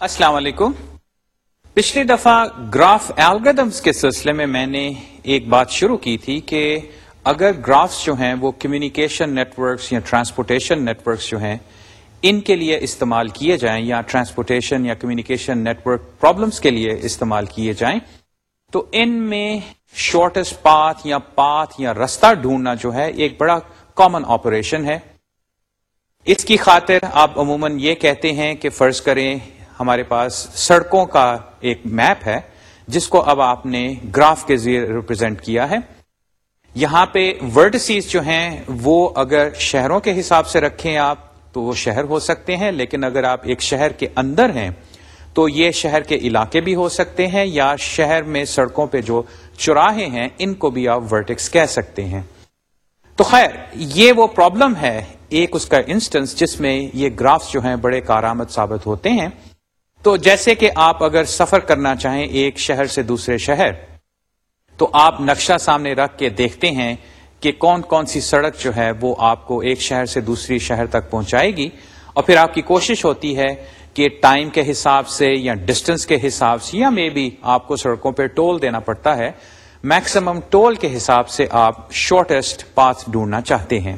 السلام علیکم۔ پچھلی دفعہ گراف الگریدمس کے سلسلے میں میں نے ایک بات شروع کی تھی کہ اگر گرافس جو ہیں وہ کمیونیکیشن نیٹورکس یا ٹرانسپورٹیشن نیٹورکس جو ہیں ان کے لیے استعمال کیے جائیں یا ٹرانسپورٹیشن یا کمیونیکیشن نیٹورک پرابلمس کے لیے استعمال کیے جائیں، تو ان میں شارٹیسٹ پاتھ یا پاتھ یا رستہ ڈھونڈنا جو ہے ایک بڑا کامن آپریشن ہے۔ اس کی خاطر آپ عموماً یہ کہتے ہیں کہ فرض کریں ہمارے پاس سڑکوں کا ایک میپ ہے، جس کو اب آپ نے گراف کے ذریعے ریپرزینٹ کیا ہے۔ یہاں پہ ورڈسیز جو ہیں، وہ اگر شہروں کے حساب سے رکھیں آپ، تو وہ شہر ہو سکتے ہیں، لیکن اگر آپ ایک شہر کے اندر ہیں، تو یہ شہر کے علاقے بھی ہو سکتے ہیں، یا شہر میں سڑکوں پہ جو چراہے ہیں، ان کو بھی آپ ورٹکس کہہ سکتے ہیں۔ تو خیر، یہ وہ پرابلم ہے، ایک اس کا انسٹنس جس میں یہ گرافس جو ہیں بڑے کارآمد ثابت ہوتے ہیں۔ تو جیسے کہ آپ اگر سفر کرنا چاہیں ایک شہر سے دوسرے شہر، تو آپ نقشہ سامنے رکھ کے دیکھتے ہیں کہ کون کون سی سڑک جو ہے وہ آپ کو ایک شہر سے دوسری شہر تک پہنچائے گی، اور پھر آپ کی کوشش ہوتی ہے کہ ٹائم کے حساب سے یا ڈسٹینس کے حساب سے، یا مے بی آپ کو سڑکوں پہ ٹول دینا پڑتا ہے میکسیمم ٹول کے حساب سے آپ شارٹیسٹ پاتھ ڈھونڈنا چاہتے ہیں۔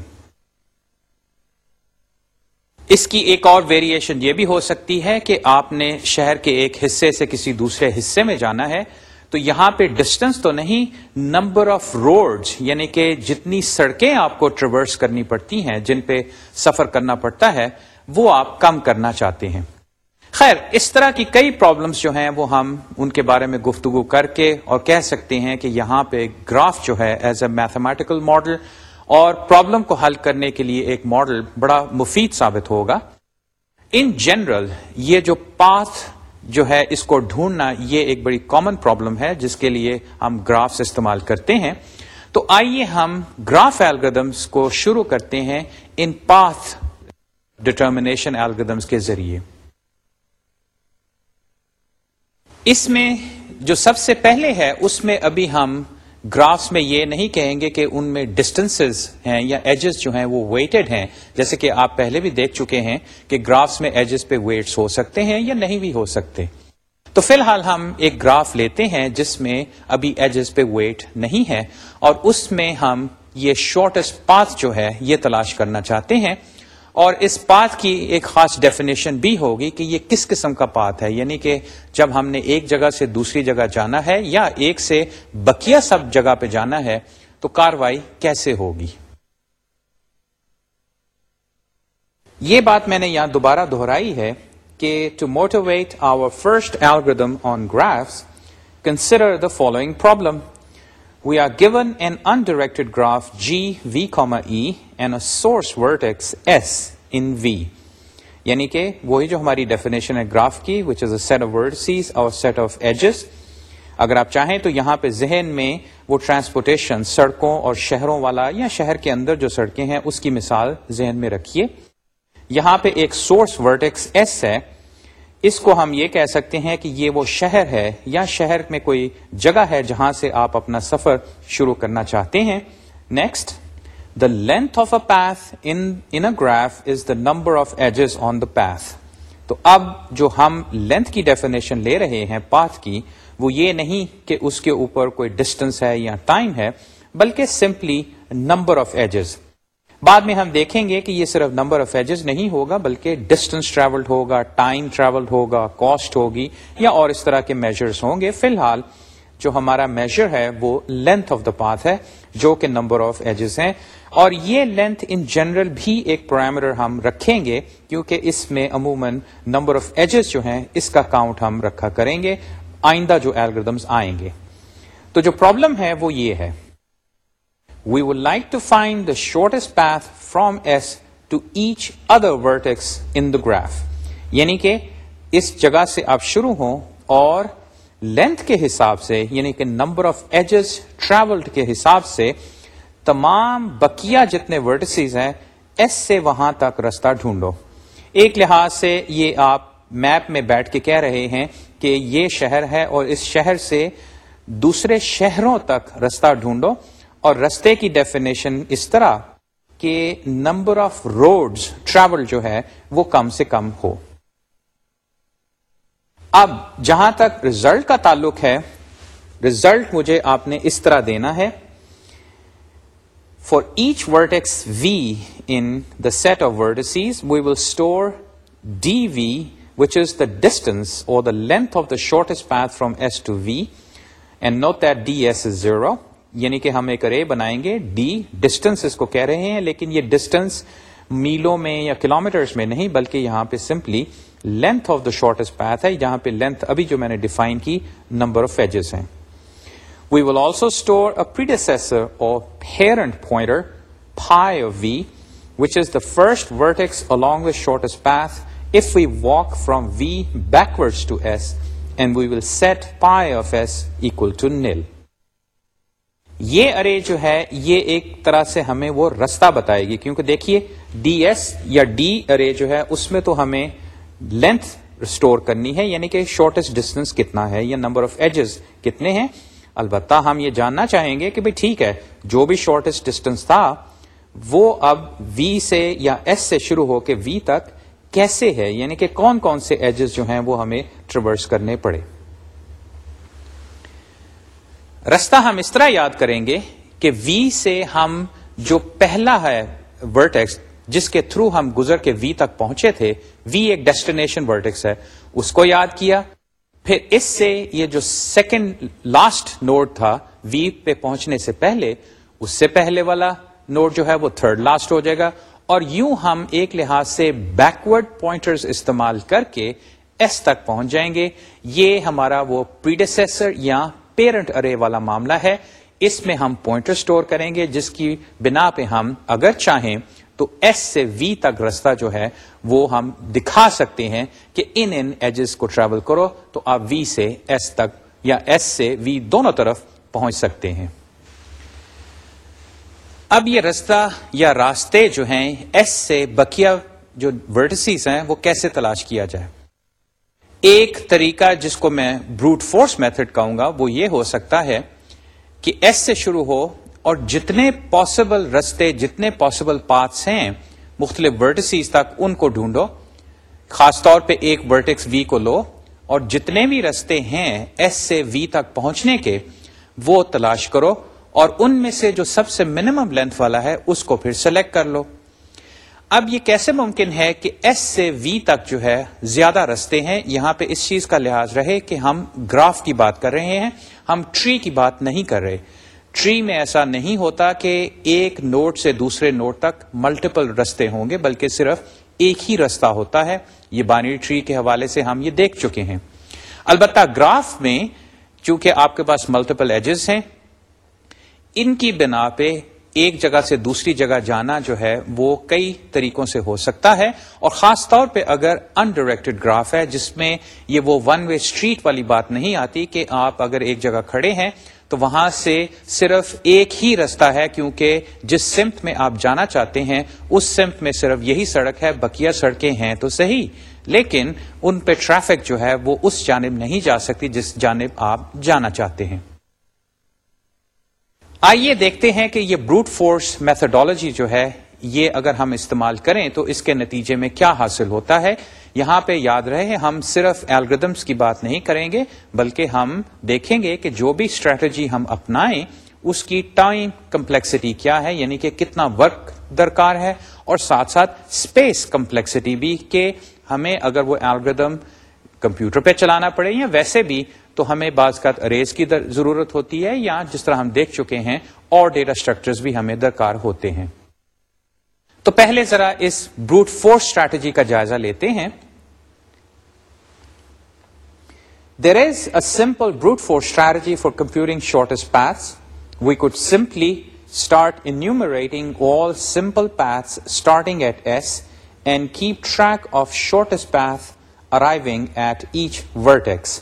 اس کی ایک اور ویریشن یہ بھی ہو سکتی ہے کہ آپ نے شہر کے ایک حصے سے کسی دوسرے حصے میں جانا ہے، تو یہاں پہ ڈسٹینس تو نہیں نمبر آف روڈ یعنی کہ جتنی سڑکیں آپ کو ٹریورس کرنی پڑتی ہیں، جن پہ سفر کرنا پڑتا ہے، وہ آپ کم کرنا چاہتے ہیں۔ خیر، اس طرح کی کئی پرابلمس جو ہیں، وہ ہم ان کے بارے میں گفتگو کر کے اور کہہ سکتے ہیں کہ یہاں پہ گراف جو ہے ایز اے میتھمیٹیکل ماڈل اور پرابلم کو حل کرنے کے لیے ایک ماڈل بڑا مفید ثابت ہوگا۔ ان جنرل یہ جو پاتھ جو ہے اس کو ڈھونڈنا یہ ایک بڑی کامن پرابلم ہے جس کے لیے ہم گرافس استعمال کرتے ہیں۔ تو آئیے ہم گراف ایلگردمس کو شروع کرتے ہیں ان پاتھ ڈٹرمنیشن ایلگردمس کے ذریعے۔ اس میں جو سب سے پہلے ہے اس میں ابھی ہم گرافس میں یہ نہیں کہیں گے کہ ان میں ڈسٹینسز ہیں یا ایجز جو ہیں وہ ویٹڈ ہیں، جیسے کہ آپ پہلے بھی دیکھ چکے ہیں کہ گرافس میں ایجز پہ ویٹس ہو سکتے ہیں یا نہیں بھی ہو سکتے۔ تو فی الحال ہم ایک گراف لیتے ہیں جس میں ابھی ایجز پہ ویٹ نہیں ہے اور اس میں ہم یہ شارٹیسٹ پاتھ جو ہے یہ تلاش کرنا چاہتے ہیں۔ اور اس پاتھ کی ایک خاص ڈیفینیشن بھی ہوگی کہ یہ کس قسم کا پاتھ ہے؟ یعنی کہ جب ہم نے ایک جگہ سے دوسری جگہ جانا ہے یا ایک سے بکیا سب جگہ پہ جانا ہے، تو کاروائی کیسے ہوگی؟ یہ بات میں نے یہاں دوبارہ دہرائی ہے کہ to motivate our first algorithm on graphs consider the following problem we are given an undirected graph G V comma E and a source vertex S in V یعنی کہ وہی جو ہماری ڈیفینیشن ہے گراف کی which is a set of vertices اور set of edges اگر آپ چاہیں تو یہاں پہ ذہن میں وہ ٹرانسپورٹیشن سڑکوں اور شہروں والا یا شہر کے اندر جو سڑکیں ہیں، اس کی مثال ذہن میں رکھیے۔ یہاں پہ ایک سورس ورٹیکس ایس ہے۔ اس کو ہم یہ کہہ سکتے ہیں کہ یہ وہ شہر ہے یا شہر میں کوئی جگہ ہے جہاں سے آپ اپنا سفر شروع کرنا چاہتے ہیں۔ Next the length of a path in graph is the number of edges on the path تو اب جو ہم لینتھ کی ڈیفینیشن لے رہے ہیں پاتھ کی، وہ یہ نہیں کہ اس کے اوپر کوئی ڈسٹینس ہے یا ٹائم ہے، بلکہ سمپلی نمبر آف ایجز بعد میں ہم دیکھیں گے کہ یہ صرف نمبر آف ایجز نہیں ہوگا، بلکہ ڈسٹینس ٹریولڈ ہوگا ٹائم ٹریولڈ ہوگا کاسٹ ہوگی یا اور اس طرح کے میجرز ہوں گے۔ فی الحال، جو ہمارا میجر ہے، وہ لینتھ آف دا پاتھ ہے، جو کہ نمبر آف ایجز ہیں۔ اور یہ لینتھ ان جنرل بھی ایک پرائمر ہم رکھیں گے، کیونکہ اس میں عموماً نمبر آف ایجز جو ہیں، اس کا کاؤنٹ ہم رکھا کریں گے۔ آئندہ جو ایلگردمس آئیں گے۔ تو جو پرابلم ہے، وہ یہ ہے۔ We would like to find the shortest path from S to each other vertex in the graph یعنی کہ اس جگہ سے آپ شروع ہوں اور لینتھ کے حساب سے یعنی کہ نمبر آف ایجز ٹریولڈ کے حساب سے تمام بکیا جتنے ورٹسیز ہیں ایس سے وہاں تک رستہ ڈھونڈو۔ ایک لحاظ سے یہ آپ میپ میں بیٹھ کے کہہ رہے ہیں کہ یہ شہر ہے اور اس شہر سے دوسرے شہروں تک رستہ ڈھونڈو۔ اور رستے کی ڈیفینیشن اس طرح کہ نمبر آف روڈز ٹریول جو ہے وہ کم سے کم ہو۔ اب جہاں تک ریزلٹ کا تعلق ہے ریزلٹ مجھے آپ نے اس طرح دینا ہے۔ For each vertex V in the set of vertices we will store D V which is the distance or the length of the shortest path from S to V and note that D S is zero یعنی کہ ہم ایک رے بنائیں گے. D distance اس کو کہہ رہے ہیں، لیکن یہ ڈسٹینس میلوں میں یا کلو میں نہیں، بلکہ یہاں پہ simply length of the shortest path ہے. جہاں پہ لینتھ ابھی جو میں نے ڈیفائن کی نمبر آف ایجز ہیں. We will also store predecessor or parent pointer phi V which is the first vertex along the shortest path. If we walk from v backwards to s and we will set pi of s equal to nil. یہ array جو ہے، یہ ایک طرح سے ہمیں وہ رستہ بتائے گی۔ کیونکہ دیکھیے، ڈی ایس یا ڈی ارے جو ہے، اس میں تو ہمیں لینتھ اسٹور کرنی ہے یعنی کہ شارٹیسٹ ڈسٹینس کتنا ہے یا نمبر آف ایجز کتنے ہیں۔ البتہ ہم یہ جاننا چاہیں گے کہ بھائی ٹھیک ہے، جو بھی شارٹیسٹ ڈسٹینس تھا، وہ اب وی سے یا ایس سے شروع ہو کے وی تک کیسے ہے؟ یعنی کہ کون کون سے ایجز جو ہیں وہ ہمیں ٹریورس کرنے پڑے۔ رستہ ہم اس طرح یاد کریں گے کہ وی سے ہم جو پہلا ہے ورٹیکس جس کے تھرو ہم گزر کے وی تک پہنچے تھے وی ایک ڈیسٹینیشن ورٹیکس ہے، اس کو یاد کیا۔ پھر اس سے یہ جو سیکنڈ لاسٹ نوڈ تھا وی پہ پہنچنے سے پہلے، اس سے پہلے والا نوڈ جو ہے وہ تھرڈ لاسٹ ہو جائے گا۔ اور یوں ہم ایک لحاظ سے بیکورڈ پوائنٹرز استعمال کر کے ایس تک پہنچ جائیں گے۔ یہ ہمارا وہ پریڈیسر یا پیرنٹ ارے والا معاملہ ہے، اس میں ہم پوائنٹر سٹور کریں گے، جس کی بنا پہ ہم اگر چاہیں تو ایس سے وی تک رستہ جو ہے، وہ ہم دکھا سکتے ہیں کہ ان ان ایجز کو ٹریول کرو تو آپ وی سے ایس تک یا ایس سے وی دونوں طرف پہنچ سکتے ہیں۔ اب یہ رستہ یا راستے جو ہیں ایس سے بکیا جو ورٹسیز ہیں، وہ کیسے تلاش کیا جائے؟ ایک طریقہ جس کو میں بروٹ فورس میتھڈ کہوں گا، وہ یہ ہو سکتا ہے کہ ایس سے شروع ہو اور جتنے پاسبل رستے، جتنے پاسبل پاتھس ہیں مختلف ورٹسیز تک ان کو ڈھونڈو۔ خاص طور پہ ایک ورٹکس وی کو لو اور جتنے بھی رستے ہیں ایس سے وی تک پہنچنے کے، وہ تلاش کرو اور ان میں سے جو سب سے منیمم لینتھ والا ہے اس کو پھر سلیکٹ کر لو۔ اب یہ کیسے ممکن ہے کہ ایس سے وی تک جو ہے زیادہ رستے ہیں؟ یہاں پہ اس چیز کا لحاظ رہے کہ ہم گراف کی بات کر رہے ہیں، ہم ٹری کی بات نہیں کر رہے۔ ٹری میں ایسا نہیں ہوتا کہ ایک نوٹ سے دوسرے نوٹ تک ملٹیپل رستے ہوں گے، بلکہ صرف ایک ہی رستہ ہوتا ہے۔ یہ بانی ٹری کے حوالے سے ہم یہ دیکھ چکے ہیں۔ البتہ گراف میں چونکہ آپ کے پاس ملٹیپل ایجز ہیں، ان کی بنا پہ ایک جگہ سے دوسری جگہ جانا جو ہے وہ کئی طریقوں سے ہو سکتا ہے اور خاص طور پہ اگر انڈائریکٹڈ گراف ہے جس میں یہ وہ ون وے اسٹریٹ والی بات نہیں آتی کہ آپ اگر ایک جگہ کھڑے ہیں تو وہاں سے صرف ایک ہی رستہ ہے کیونکہ جس سمت میں آپ جانا چاہتے ہیں اس سمت میں صرف یہی سڑک ہے بکیا سڑکیں ہیں تو صحیح۔ لیکن ان پہ ٹریفک جو ہے وہ اس جانب نہیں جا سکتی جس جانب آپ جانا چاہتے ہیں۔ آئیے دیکھتے ہیں کہ یہ بروٹ فورس میتھڈالوجی جو ہے، یہ اگر ہم استعمال کریں تو اس کے نتیجے میں کیا حاصل ہوتا ہے؟ یہاں پہ یاد رہے، ہم صرف الگریدمس کی بات نہیں کریں گے، بلکہ ہم دیکھیں گے کہ جو بھی اسٹریٹجی ہم اپنائیں، اس کی ٹائم کمپلیکسٹی کیا ہے؟ یعنی کہ کتنا ورک درکار ہے؟ اور ساتھ ساتھ اسپیس کمپلیکسٹی بھی، کہ ہمیں اگر وہ الگریدم کمپیوٹر پہ چلانا پڑے یا ویسے بھی تو ہمیں بعض کا اریز کی ضرورت ہوتی ہے یا جس طرح ہم دیکھ چکے ہیں، اور ڈیٹا اسٹرکچرز بھی ہمیں درکار ہوتے ہیں۔ تو پہلے ذرا اس بروٹ فورس اسٹریٹجی کا جائزہ لیتے ہیں۔ There is a simple brute force strategy for computing shortest paths we could simply start enumerating all simple paths starting at S and keep track of shortest path arriving at each vertex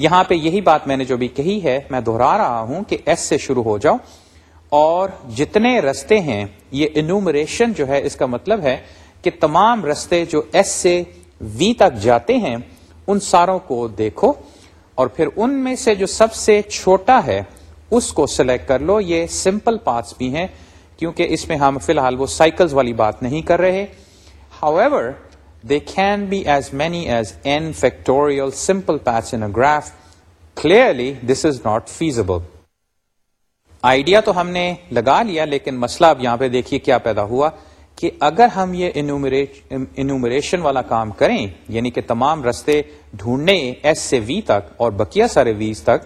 یہاں پہ یہی بات میں نے جو بھی کہی ہے، میں دوہرا رہا ہوں کہ ایس سے شروع ہو جاؤ۔ اور جتنے رستے ہیں، یہ انومریشن جو ہے، اس کا مطلب ہے کہ تمام رستے جو ایس سے وی تک جاتے ہیں، ان ساروں کو دیکھو۔ اور پھر ان میں سے جو سب سے چھوٹا ہے، اس کو سلیکٹ کر لو۔ یہ سمپل پارٹس بھی ہیں، کیونکہ اس میں ہم فی الحال وہ سائیکلز والی بات نہیں کر رہے۔ However they can be as many as N factorial simple paths in graph clearly this is not feasible idea تو ہم نے لگا لیا، لیکن مسئلہ اب یہاں پہ دیکھیے کیا پیدا ہوا کہ اگر ہم یہ انومریشن والا کام کریں یعنی کہ تمام رستے ڈھونڈنے ایس سے وی تک اور بکیا سارے ویز تک،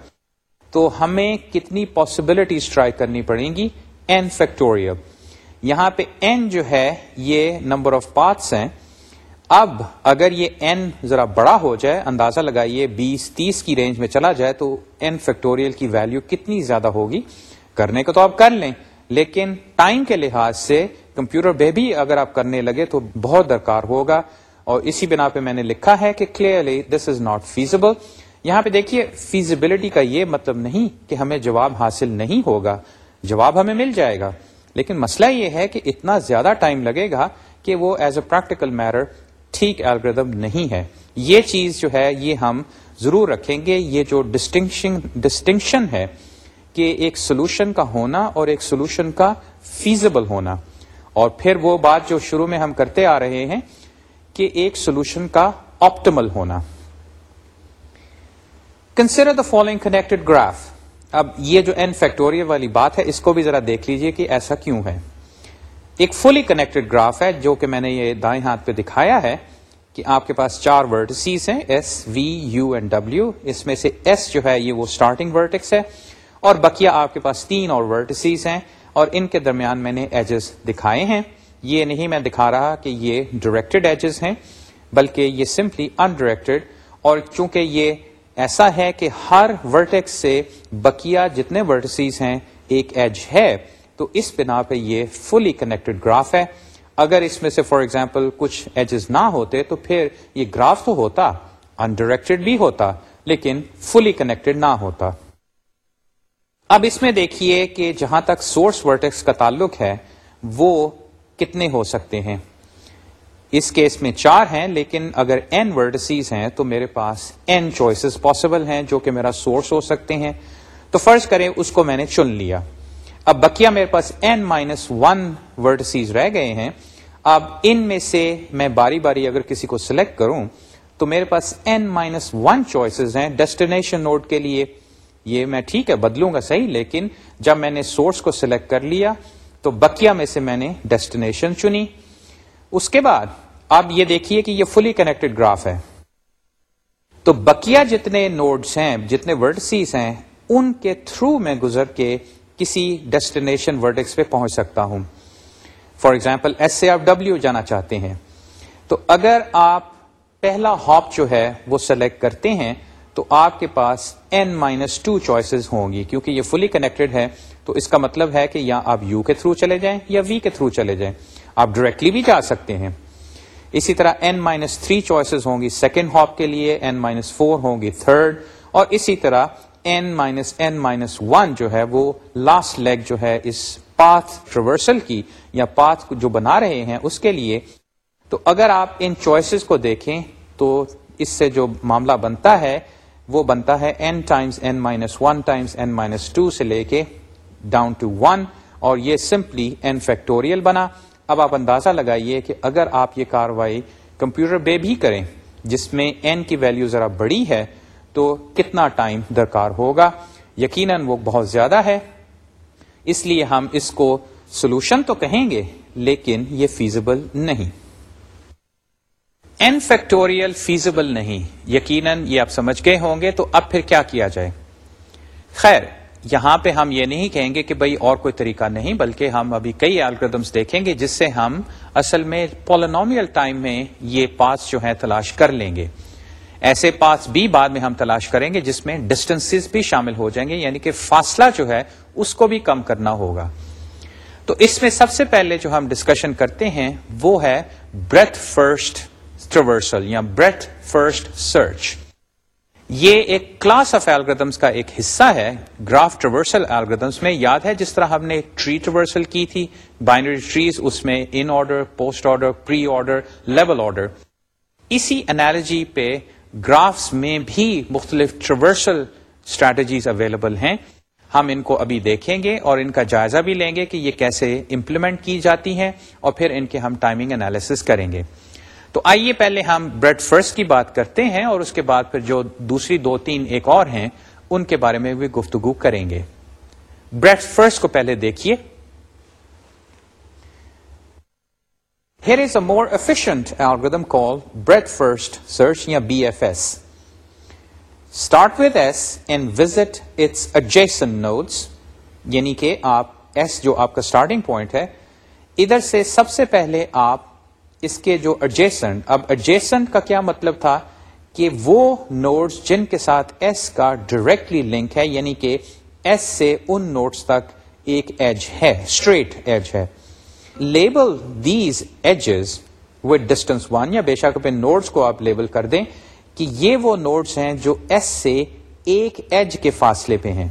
تو ہمیں کتنی پاسبلٹیز ٹرائی کرنی پڑیں گی؟ این فیکٹوریل یہاں پہ این جو ہے، یہ نمبر آف پارٹس ہیں۔ اب اگر یہ این ذرا بڑا ہو جائے، اندازہ لگائیے بیس، تیس کی رینج میں چلا جائے، تو این فیکٹوریل کی ویلو کتنی زیادہ ہوگی؟ کرنے کو تو آپ کر لیں، لیکن ٹائم کے لحاظ سے کمپیوٹر بے بھی اگر آپ کرنے لگے تو بہت درکار ہوگا۔ اور اسی بنا پہ میں نے لکھا ہے کہ clearly this is not feasible یہاں پہ دیکھیے فیزیبلٹی کا یہ مطلب نہیں کہ ہمیں جواب حاصل نہیں ہوگا۔ جواب ہمیں مل جائے گا۔ لیکن مسئلہ یہ ہے کہ اتنا زیادہ ٹائم لگے گا کہ وہ ایز اے پریکٹیکل میرر ٹھیک الگریدم نہیں ہے۔ یہ چیز جو ہے، یہ ہم ضرور رکھیں گے۔ یہ جو ڈسٹنکشن ڈسٹنکشن ہے کہ ایک سولوشن کا ہونا اور ایک سولوشن کا فیزبل ہونا۔ اور پھر وہ بات جو شروع میں ہم کرتے آ رہے ہیں کہ ایک سولوشن کا آپٹمل ہونا۔ Consider the following connected graph اب یہ جو این فیکٹوریل والی بات ہے، اس کو بھی ذرا دیکھ لیجیے کہ ایسا کیوں ہے۔ ایک فلی کنیکٹڈ گراف ہے جو کہ میں نے یہ دائیں ہاتھ پہ دکھایا ہے کہ آپ کے پاس چار ورٹسیز ہیں S V U and W اس میں سے ایس جو ہے یہ وہ اسٹارٹنگ ورٹکس ہے اور بکیا آپ کے پاس تین اور ورٹسیز ہیں اور ان کے درمیان میں نے ایجز دکھائے ہیں۔ یہ نہیں میں دکھا رہا کہ یہ ڈائریکٹڈ ایجز ہیں، بلکہ یہ سمپلی انڈائریکٹڈ اور چونکہ یہ ایسا ہے کہ ہر ورٹیکس سے بکیا جتنے ورٹسیز ہیں، ایک ایج ہے۔ تو اس بنا پہ یہ فلی کنیکٹڈ گراف ہے۔ اگر اس میں سے فار ایگزامپل کچھ ایجز نہ ہوتے تو پھر یہ گراف تو ہوتا انڈائریکٹڈ بھی ہوتا، لیکن فلی کنیکٹڈ نہ ہوتا۔ اب اس میں دیکھیے کہ جہاں تک سورس ورٹیکس کا تعلق ہے، وہ کتنے ہو سکتے ہیں۔ اس کیس میں چار ہیں، لیکن اگر این ورڈسیز ہیں تو میرے پاس این چوائسیز پاسبل ہیں، جو کہ میرا سورس ہو سکتے ہیں۔ تو فرض کریں اس کو میں نے چن لیا۔ اب بکیا میرے پاس این مائنس ون ورڈسیز رہ گئے ہیں، اب ان میں سے میں باری باری اگر کسی کو سلیکٹ کروں تو میرے پاس این مائنس ون چوائسیز ہیں ڈیسٹینیشن نوڈ کے لیے۔ یہ میں ٹھیک ہے، بدلوں گا صحیح، لیکن جب میں نے سورس کو سلیکٹ کر لیا تو بکیا میں سے میں نے ڈیسٹینیشن چنی۔ اس کے بعد اب یہ دیکھیے کہ یہ فلی کنیکٹڈ گراف ہے۔ تو بکیا جتنے نوڈس ہیں، جتنے ورڈسیز ہیں، ان کے تھرو میں گزر کے کسی ڈیسٹینیشن ورڈکس پہ پہنچ سکتا ہوں۔ فار ایگزامپل ایس سے آپ ڈبلو جانا چاہتے ہیں۔ تو اگر آپ پہلا ہاپ جو ہے وہ سلیکٹ کرتے ہیں، تو آپ کے پاس این مائنس ٹو چوائسیز ہوں گی۔ کیونکہ یہ فلی کنیکٹڈ ہے، تو اس کا مطلب ہے کہ یا آپ یو کے تھرو چلے جائیں یا وی کے تھرو چلے جائیں۔ آپ ڈائریکٹلی بھی جا سکتے ہیں۔ اسی طرح این مائنس تھری چوائسیز ہوں گی سیکنڈ ہاپ کے لیے این مائنس فور ہوں گی تھرڈ اور اسی طرح N minus N minus one جو ہے وہ لاسٹ لیگ جو ہے اس پاتھ ریورسل کی یا پاتھ جو بنا رہے ہیں اس کے لیے، تو اگر آپ ان چوائسیز کو دیکھیں تو اس سے جو معاملہ بنتا ہے، وہ بنتا ہے N times N minus one times N minus two سے لے کے ڈاؤن ٹو ون اور یہ سمپلی این فیکٹوریل بنا۔ اب آپ اندازہ لگائیے کہ اگر آپ یہ کاروائی کمپیوٹر بے بھی کریں، جس میں این کی ویلو ذرا بڑی ہے تو کتنا ٹائم درکار ہوگا؟ یقیناً وہ بہت زیادہ ہے۔ اس لیے ہم اس کو سولوشن تو کہیں گے، لیکن یہ فیزیبل نہیں۔ این فیکٹوریل فیزیبل نہیں۔ یقیناً یہ آپ سمجھ گئے ہوں گے، تو اب پھر کیا کیا جائے؟ خیر، یہاں پہ ہم یہ نہیں کہیں گے کہ بھائی اور کوئی طریقہ نہیں، بلکہ ہم ابھی کئی الگریدمس دیکھیں گے، جس سے ہم اصل میں پولونومیل ٹائم میں یہ پاس جو ہے تلاش کر لیں گے۔ ایسے پاس بھی بعد میں ہم تلاش کریں گے جس میں ڈسٹینس بھی شامل ہو جائیں گے یعنی کہ فاصلہ جو ہے اس کو بھی کم کرنا ہوگا۔ تو اس میں سب سے پہلے جو ہم ڈسکشن کرتے ہیں وہ ہے بریتھ فرسٹ ٹریورسل یا بریتھ فرسٹ سرچ یہ ایک کلاس آف ایلگردمس کا ایک حصہ ہے۔ گراف ٹریورسل ایلگردمس میں یاد ہے جس طرح ہم نے ٹری ٹریورسل کی تھی بائنری ٹریز اس میں in order post order pre order level order اسی انالوجی پہ گرافس میں بھی مختلف ٹریورسل اسٹریٹجیز اویلیبل ہیں۔ ہم ان کو ابھی دیکھیں گے اور ان کا جائزہ بھی لیں گے کہ یہ کیسے امپلیمنٹ کی جاتی ہیں اور پھر ان کے ہم ٹائمنگ انالیس کریں گے۔ تو آئیے پہلے ہم بریڈ فرسٹ کی بات کرتے ہیں اور اس کے بعد پھر جو دوسری دو تین ایک اور ہیں، ان کے بارے میں بھی گفتگو کریں گے۔ بریڈ فرسٹ کو پہلے دیکھیے۔ Here is a more efficient algorithm call breadth first search یا B F S start with S and visit its adjacent nodes یعنی کہ آپ ایس جو آپ کا اسٹارٹنگ پوائنٹ ہے، ادھر سے سب سے پہلے آپ اس کے جو اڈجیسنٹ اب اڈجیسنٹ کا کیا مطلب تھا کہ وہ نوٹس جن کے ساتھ ایس کا ڈائریکٹلی لنک ہے یعنی کہ ایس سے ان نوٹس تک ایک ایج ہے اسٹریٹ ایج ہے۔ Label these edges with distance one یا بے شک اپنے نوٹس کو آپ لیبل کر دیں کہ یہ وہ نوٹس ہیں جو ایس سے ایک ایج کے فاصلے پہ ہیں۔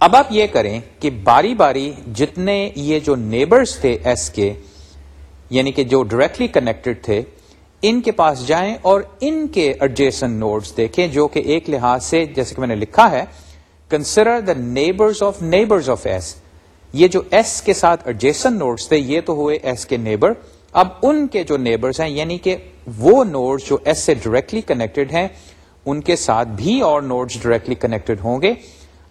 اب آپ یہ کریں کہ باری باری جتنے یہ جو نیبرز تھے ایس کے یعنی کہ جو ڈائریکٹلی کنیکٹڈ تھے، ان کے پاس جائیں اور ان کے ایڈجیسن نوٹس دیکھیں، جو کہ ایک لحاظ سے جیسے کہ میں نے لکھا ہے consider the neighbours of neighbours of S یہ جو ایس کے ساتھ ایڈجیسن نوٹس تھے، یہ تو ہوئے ایس کے نیبر اب ان کے جو نیبرز ہیں یعنی کہ وہ نوٹس جو ایس سے ڈائریکٹلی کنیکٹڈ ہیں، ان کے ساتھ بھی اور نوٹس ڈائریکٹلی کنیکٹڈ ہوں گے۔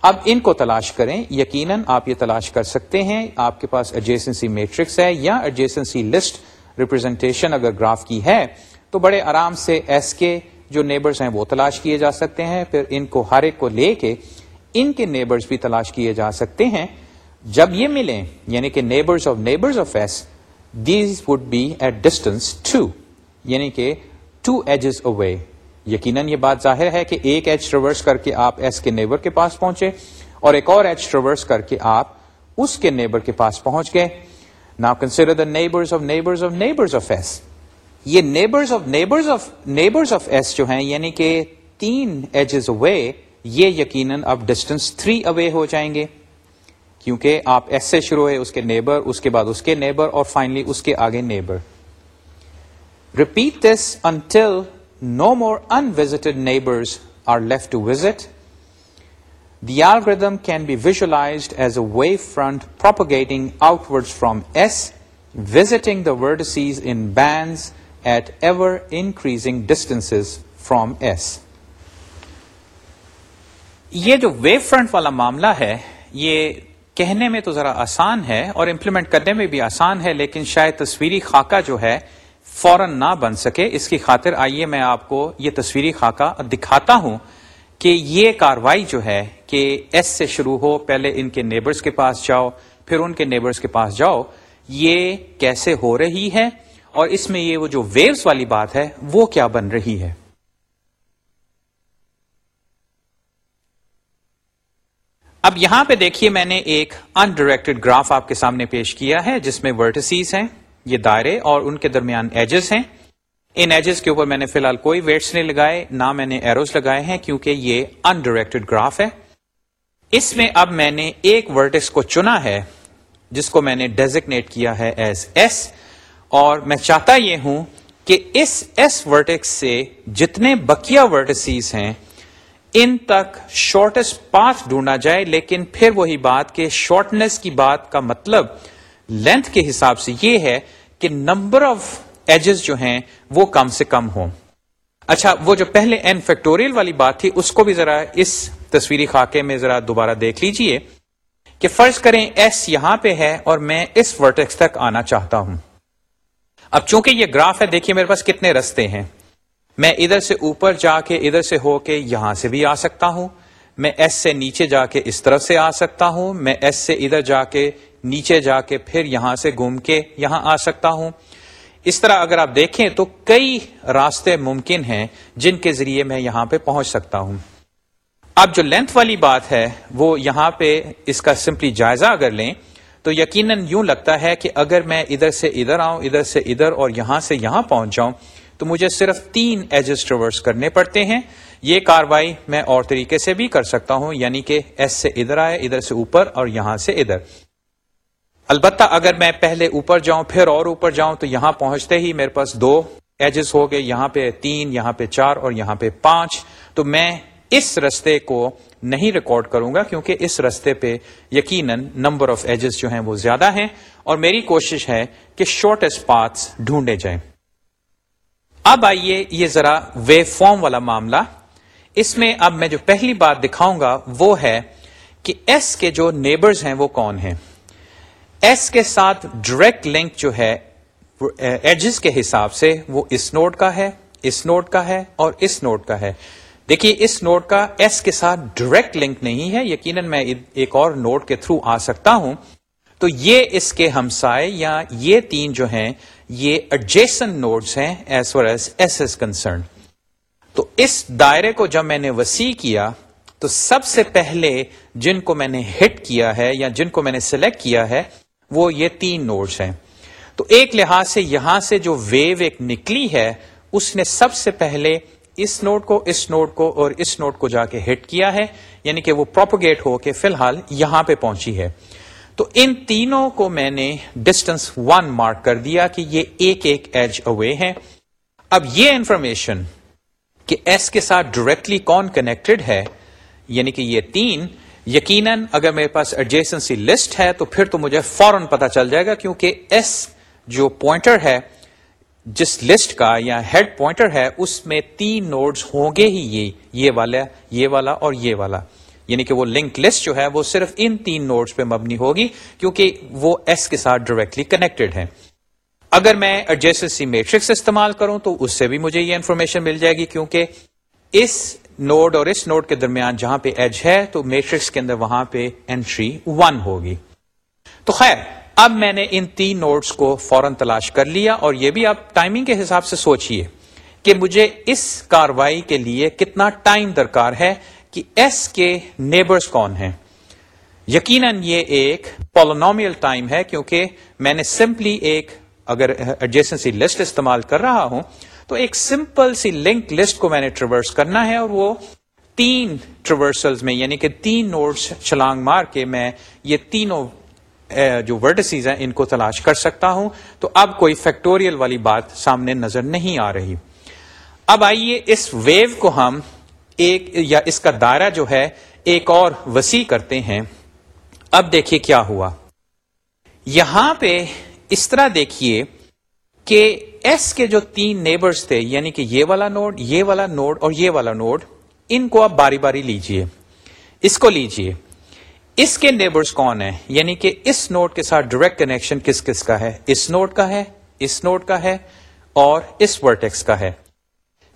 اب ان کو تلاش کریں۔ یقیناً آپ یہ تلاش کر سکتے ہیں۔ آپ کے پاس ایڈجیسنسی میٹرکس ہے یا ایڈجیسنسی لسٹ ریپرزینٹیشن اگر گراف کی ہے، تو بڑے آرام سے ایس کے جو نیبرز ہیں، وہ تلاش کیے جا سکتے ہیں۔ پھر ان کو ہر ایک کو لے کے ان کے نیبرز بھی تلاش کیے جا سکتے ہیں۔ جب یہ ملیں یعنی کہ neighbours of neighbours of S these would be at distance two یعنی کہ ٹو ایجز اوے یقیناً یہ بات ظاہر ہے کہ ایک ایچ ریورس کر کے آپ ایس کے نیبر کے پاس پہنچے، اور ایک اور ایچ ریورس کر کے آپ اس کے نیبر کے پاس پہنچ گئے. نا consider the neighbours of neighbours of neighbours of S یہ neighbours of neighbours of neighbours of S جو ہیں یعنی کہ تین ایجز اوے یہ یقیناً اب ڈسٹینس تھری اوے ہو جائیں گے. کیونکہ آپ ایس سے شروع ہوئے، اس کے نیبر، اس کے بعد اس کے نیبر اور فائنلی اس کے آگے neighbour repeat this until no more unvisited neighbours are left to visit the algorithm can be visualized as a wave front propagating outwards from S visiting the vertices in bands at ever increasing distances from S. یہ جو view front والا معاملہ ہے، یہ کہنے میں تو ذرا آسان ہے اور امپلیمنٹ کرنے میں بھی آسان ہے، لیکن شاید تصویری خاکہ جو ہے فوراً نہ بن سکے۔ اس کی خاطر آئیے میں آپ کو یہ تصویری خاکہ دکھاتا ہوں کہ یہ کاروائی جو ہے کہ ایس سے شروع ہو، پہلے ان کے نیبرز کے پاس جاؤ، پھر ان کے نیبرز کے پاس جاؤ۔ یہ کیسے ہو رہی ہے؟ اور اس میں یہ وہ جو ویوز والی بات ہے، وہ کیا بن رہی ہے؟ اب یہاں پہ دیکھیے میں نے ایک انڈائریکٹڈ گراف آپ کے سامنے پیش کیا ہے، جس میں ورٹسیز ہیں، یہ دائرے اور ان کے درمیان ایجز ہیں۔ ان ایجز کے اوپر میں نے فی الحال کوئی ویٹس نہیں لگائے، نہ میں نے ایروز لگائے ہیں، کیونکہ یہ انڈائریکٹڈ گراف ہے۔ اس میں اب میں نے ایک ورٹس کو چنا ہے، جس کو میں نے ڈیزگنیٹ کیا ہے ایز ایس اور میں چاہتا یہ ہوں کہ اس ایس ورٹکس سے جتنے بکیا ورٹسیز ہیں ان تک شارٹیسٹ پاتھ ڈھونڈا جائے، لیکن پھر وہی بات کہ شارٹنیس کی بات کا مطلب لینتھ کے حساب سے یہ ہے کہ نمبر آف ایجز جو ہیں وہ کم سے کم ہوں۔ اچھا وہ جو پہلے این فیکٹوریل والی بات تھی، اس کو بھی ذرا اس تصویری خاکے میں ذرا دوبارہ دیکھ لیجیے کہ فرض کریں ایس یہاں پہ ہے اور میں اس ورٹیکس تک آنا چاہتا ہوں۔ اب چونکہ یہ گراف ہے، دیکھیے میرے پاس کتنے رستے ہیں۔ میں ادھر سے اوپر جا کے ادھر سے ہو کے یہاں سے بھی آ سکتا ہوں۔ میں ایس سے نیچے جا کے اس طرف سے آ سکتا ہوں۔ میں ایس سے ادھر جا کے نیچے جا کے پھر یہاں سے گھوم کے یہاں آ سکتا ہوں۔ اس طرح اگر آپ دیکھیں تو کئی راستے ممکن ہیں جن کے ذریعے میں یہاں پہ پہنچ سکتا ہوں۔ اب جو لینتھ والی بات ہے، وہ یہاں پہ اس کا سمپلی جائزہ اگر لیں، تو یقیناً یوں لگتا ہے کہ اگر میں ادھر سے ادھر آؤں، ادھر سے ادھر اور یہاں سے یہاں پہنچ جاؤں تو مجھے صرف تین ایجز ٹریورس کرنے پڑتے ہیں۔ یہ کاروائی میں اور طریقے سے بھی کر سکتا ہوں یعنی کہ ایس سے ادھر آئے، ادھر سے اوپر اور یہاں سے ادھر۔ البتہ اگر میں پہلے اوپر جاؤں، پھر اور اوپر جاؤں، تو یہاں پہنچتے ہی میرے پاس دو ایجز ہو گئے۔ یہاں پہ تین، یہاں پہ چار اور یہاں پہ پانچ۔ تو میں اس رستے کو نہیں ریکارڈ کروں گا، کیونکہ اس رستے پہ یقیناً نمبر آف ایجز جو ہیں وہ زیادہ ہیں۔ اور میری کوشش ہے کہ شارٹیسٹ پاتھس ڈھونڈے جائیں۔ اب آئیے یہ ذرا ویو فارم والا معاملہ۔ اس میں اب میں جو پہلی بات دکھاؤں گا وہ ہے کہ ایس کے جو نیبرز ہیں وہ کون ہیں۔ ایس کے ساتھ ڈائریکٹ لنک جو ہے ایجز کے حساب سے وہ اس نوٹ کا ہے، اس نوٹ کا ہے اور اس نوٹ کا ہے۔ دیکھیے، اس نوٹ کا ایس کے ساتھ ڈائریکٹ لنک نہیں ہے، یقیناً میں ایک اور نوٹ کے تھرو آ سکتا ہوں۔ تو یہ اس کے ہمسائے یا یہ تین جو ہیں یہ ایڈجیسن نوٹس ہیں as far as S S concern تو اس دائرے کو جب میں نے وسیع کیا، تو سب سے پہلے جن کو میں نے ہٹ کیا ہے یا جن کو میں نے سلیکٹ کیا ہے، وہ یہ تین نوٹس ہیں۔ تو ایک لحاظ سے یہاں سے جو ویو ایک نکلی ہے، اس نے سب سے پہلے اس نوٹ کو، اس نوٹ کو اور اس نوٹ کو جا کے ہٹ کیا ہے یعنی کہ وہ پروپوگیٹ ہو کے فی الحال یہاں پہ پہنچی ہے۔ تو ان تینوں کو میں نے ڈسٹینس ون مارک کر دیا کہ یہ ایک ایک ایج اوے ہے اب یہ انفارمیشن کہ ایس کے ساتھ ڈائریکٹلی کون کنیکٹڈ ہے یعنی کہ یہ تین، یقیناً اگر میرے پاس ایڈجیسنسی لسٹ ہے تو پھر تو مجھے فوراً پتا چل جائے گا کیونکہ ایس جو پوائنٹر ہے، جس لسٹ کا یا ہیڈ پوائنٹر ہے، اس میں تین نوڈز ہوں گے ہی، یہ یہ والا یہ والا اور یہ والا۔ یعنی کہ وہ لنک لسٹ جو ہے وہ صرف ان تین نوڈز پہ مبنی ہوگی کیونکہ وہ ایس کے ساتھ ڈائریکٹلی کنیکٹڈ ہے اگر میں ایڈجسٹنسی میٹرکس استعمال کروں تو اس سے بھی مجھے یہ انفارمیشن مل جائے گی کیونکہ اس نوڈ اور اس نوڈ کے درمیان جہاں پہ ایج ہے تو میٹرکس کے اندر وہاں پہ انٹری ون ہوگی۔ تو خیر، اب میں نے ان تین نوٹس کو فوراً تلاش کر لیا اور یہ بھی آپ ٹائمنگ کے حساب سے سوچئے کہ مجھے اس کاروائی کے لیے کتنا ٹائم درکار ہے۔ کہ ایس کے نیبرز کون ہیں؟ یقیناً یہ ایک پولونومیل ٹائم ہے، کیونکہ میں نے سمپلی ایک اگر ایڈجسٹنسی لسٹ استعمال کر رہا ہوں، تو ایک سمپل سی لنک لسٹ کو میں نے ٹریورس کرنا ہے اور وہ تین ٹریورسل میں یعنی کہ تین نوٹس چھلانگ مار کے میں یہ تینوں جو ورڈسیز ہیں، ان کو تلاش کر سکتا ہوں۔ تو اب کوئی فیکٹوریل والی بات سامنے نظر نہیں آ رہی۔ اب آئیے اس ویو کو ہم ایک یا اس کا دائرہ جو ہے، ایک اور وسیع کرتے ہیں۔ اب دیکھیے کیا ہوا۔ یہاں پہ اس طرح دیکھیے کہ ایس کے جو تین نیبرز تھے یعنی کہ یہ والا نوڈ، یہ والا نوڈ اور یہ والا نوڈ، ان کو آپ باری باری لیجیے۔ اس کو لیجیے۔ اس کے نیبرز کون ہیں؟ یعنی کہ اس نوٹ کے ساتھ ڈائریکٹ کنیکشن کس کس کا ہے؟ اس نوٹ کا ہے، اس نوٹ کا ہے اور اس ورٹیکس کا ہے۔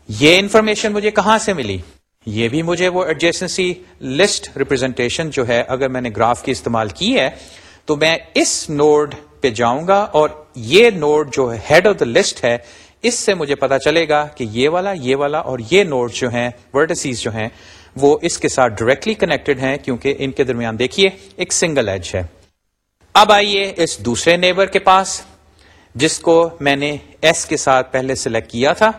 یہ انفارمیشن مجھے کہاں سے ملی؟ یہ بھی مجھے وہ ایڈجسٹنسی لسٹ ریپرزینٹیشن جو ہے، اگر میں نے گراف کی استعمال کی ہے، تو میں اس نوڈ پہ جاؤں گا اور یہ نوڈ جو ہیڈ آف دا لسٹ ہے، اس سے مجھے پتا چلے گا کہ یہ والا یہ والا اور یہ نوڈ جو ہیں ورٹسیز جو ہیں، وہ اس کے ساتھ ڈائریکٹلی کنیکٹڈ ہیں کیونکہ ان کے درمیان دیکھیے ایک سنگل ایج ہے۔ اب آئیے اس دوسرے نیبر کے پاس، جس کو میں نے ایس کے ساتھ پہلے سلیکٹ کیا تھا۔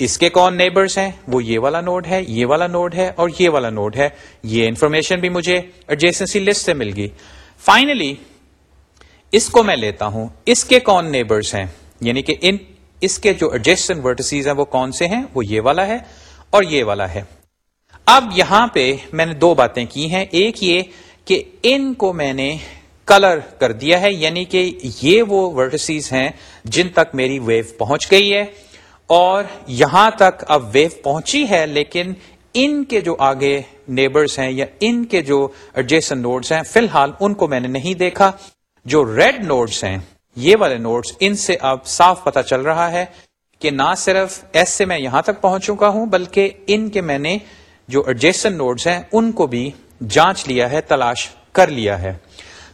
اس کے کون نیبرز ہیں؟ وہ یہ والا نوڈ ہے، یہ والا نوڈ ہے اور یہ والا نوڈ ہے۔ یہ انفارمیشن بھی مجھے ایڈجیسنسی لسٹ سے مل گئی۔ فائنلی اس کو میں لیتا ہوں۔ اس کے کون نیبرز ہیں؟ یعنی کہ ان، اس کے جو ایڈجسٹن ورٹسیز ہیں وہ کون سے ہیں؟ وہ یہ والا ہے اور یہ والا ہے۔ اب یہاں پہ میں نے دو باتیں کی ہیں۔ ایک یہ کہ ان کو میں نے کلر کر دیا ہے یعنی کہ یہ وہ ورٹسیز ہیں جن تک میری ویو پہنچ گئی ہے۔ اور یہاں تک اب ویو پہنچی ہے، لیکن ان کے جو آگے نیبرز ہیں یا ان کے جو ایڈجسٹن نوڈز ہیں، فی الحال ان کو میں نے نہیں دیکھا۔ جو ریڈ نوڈز ہیں، یہ والے نوڈز ان سے اب صاف پتا چل رہا ہے کہ نہ صرف ایس سے میں یہاں تک پہنچ چکا ہوں، بلکہ ان کے میں نے جو ایڈجسٹن نوڈز ہیں، ان کو بھی جانچ لیا ہے، تلاش کر لیا ہے۔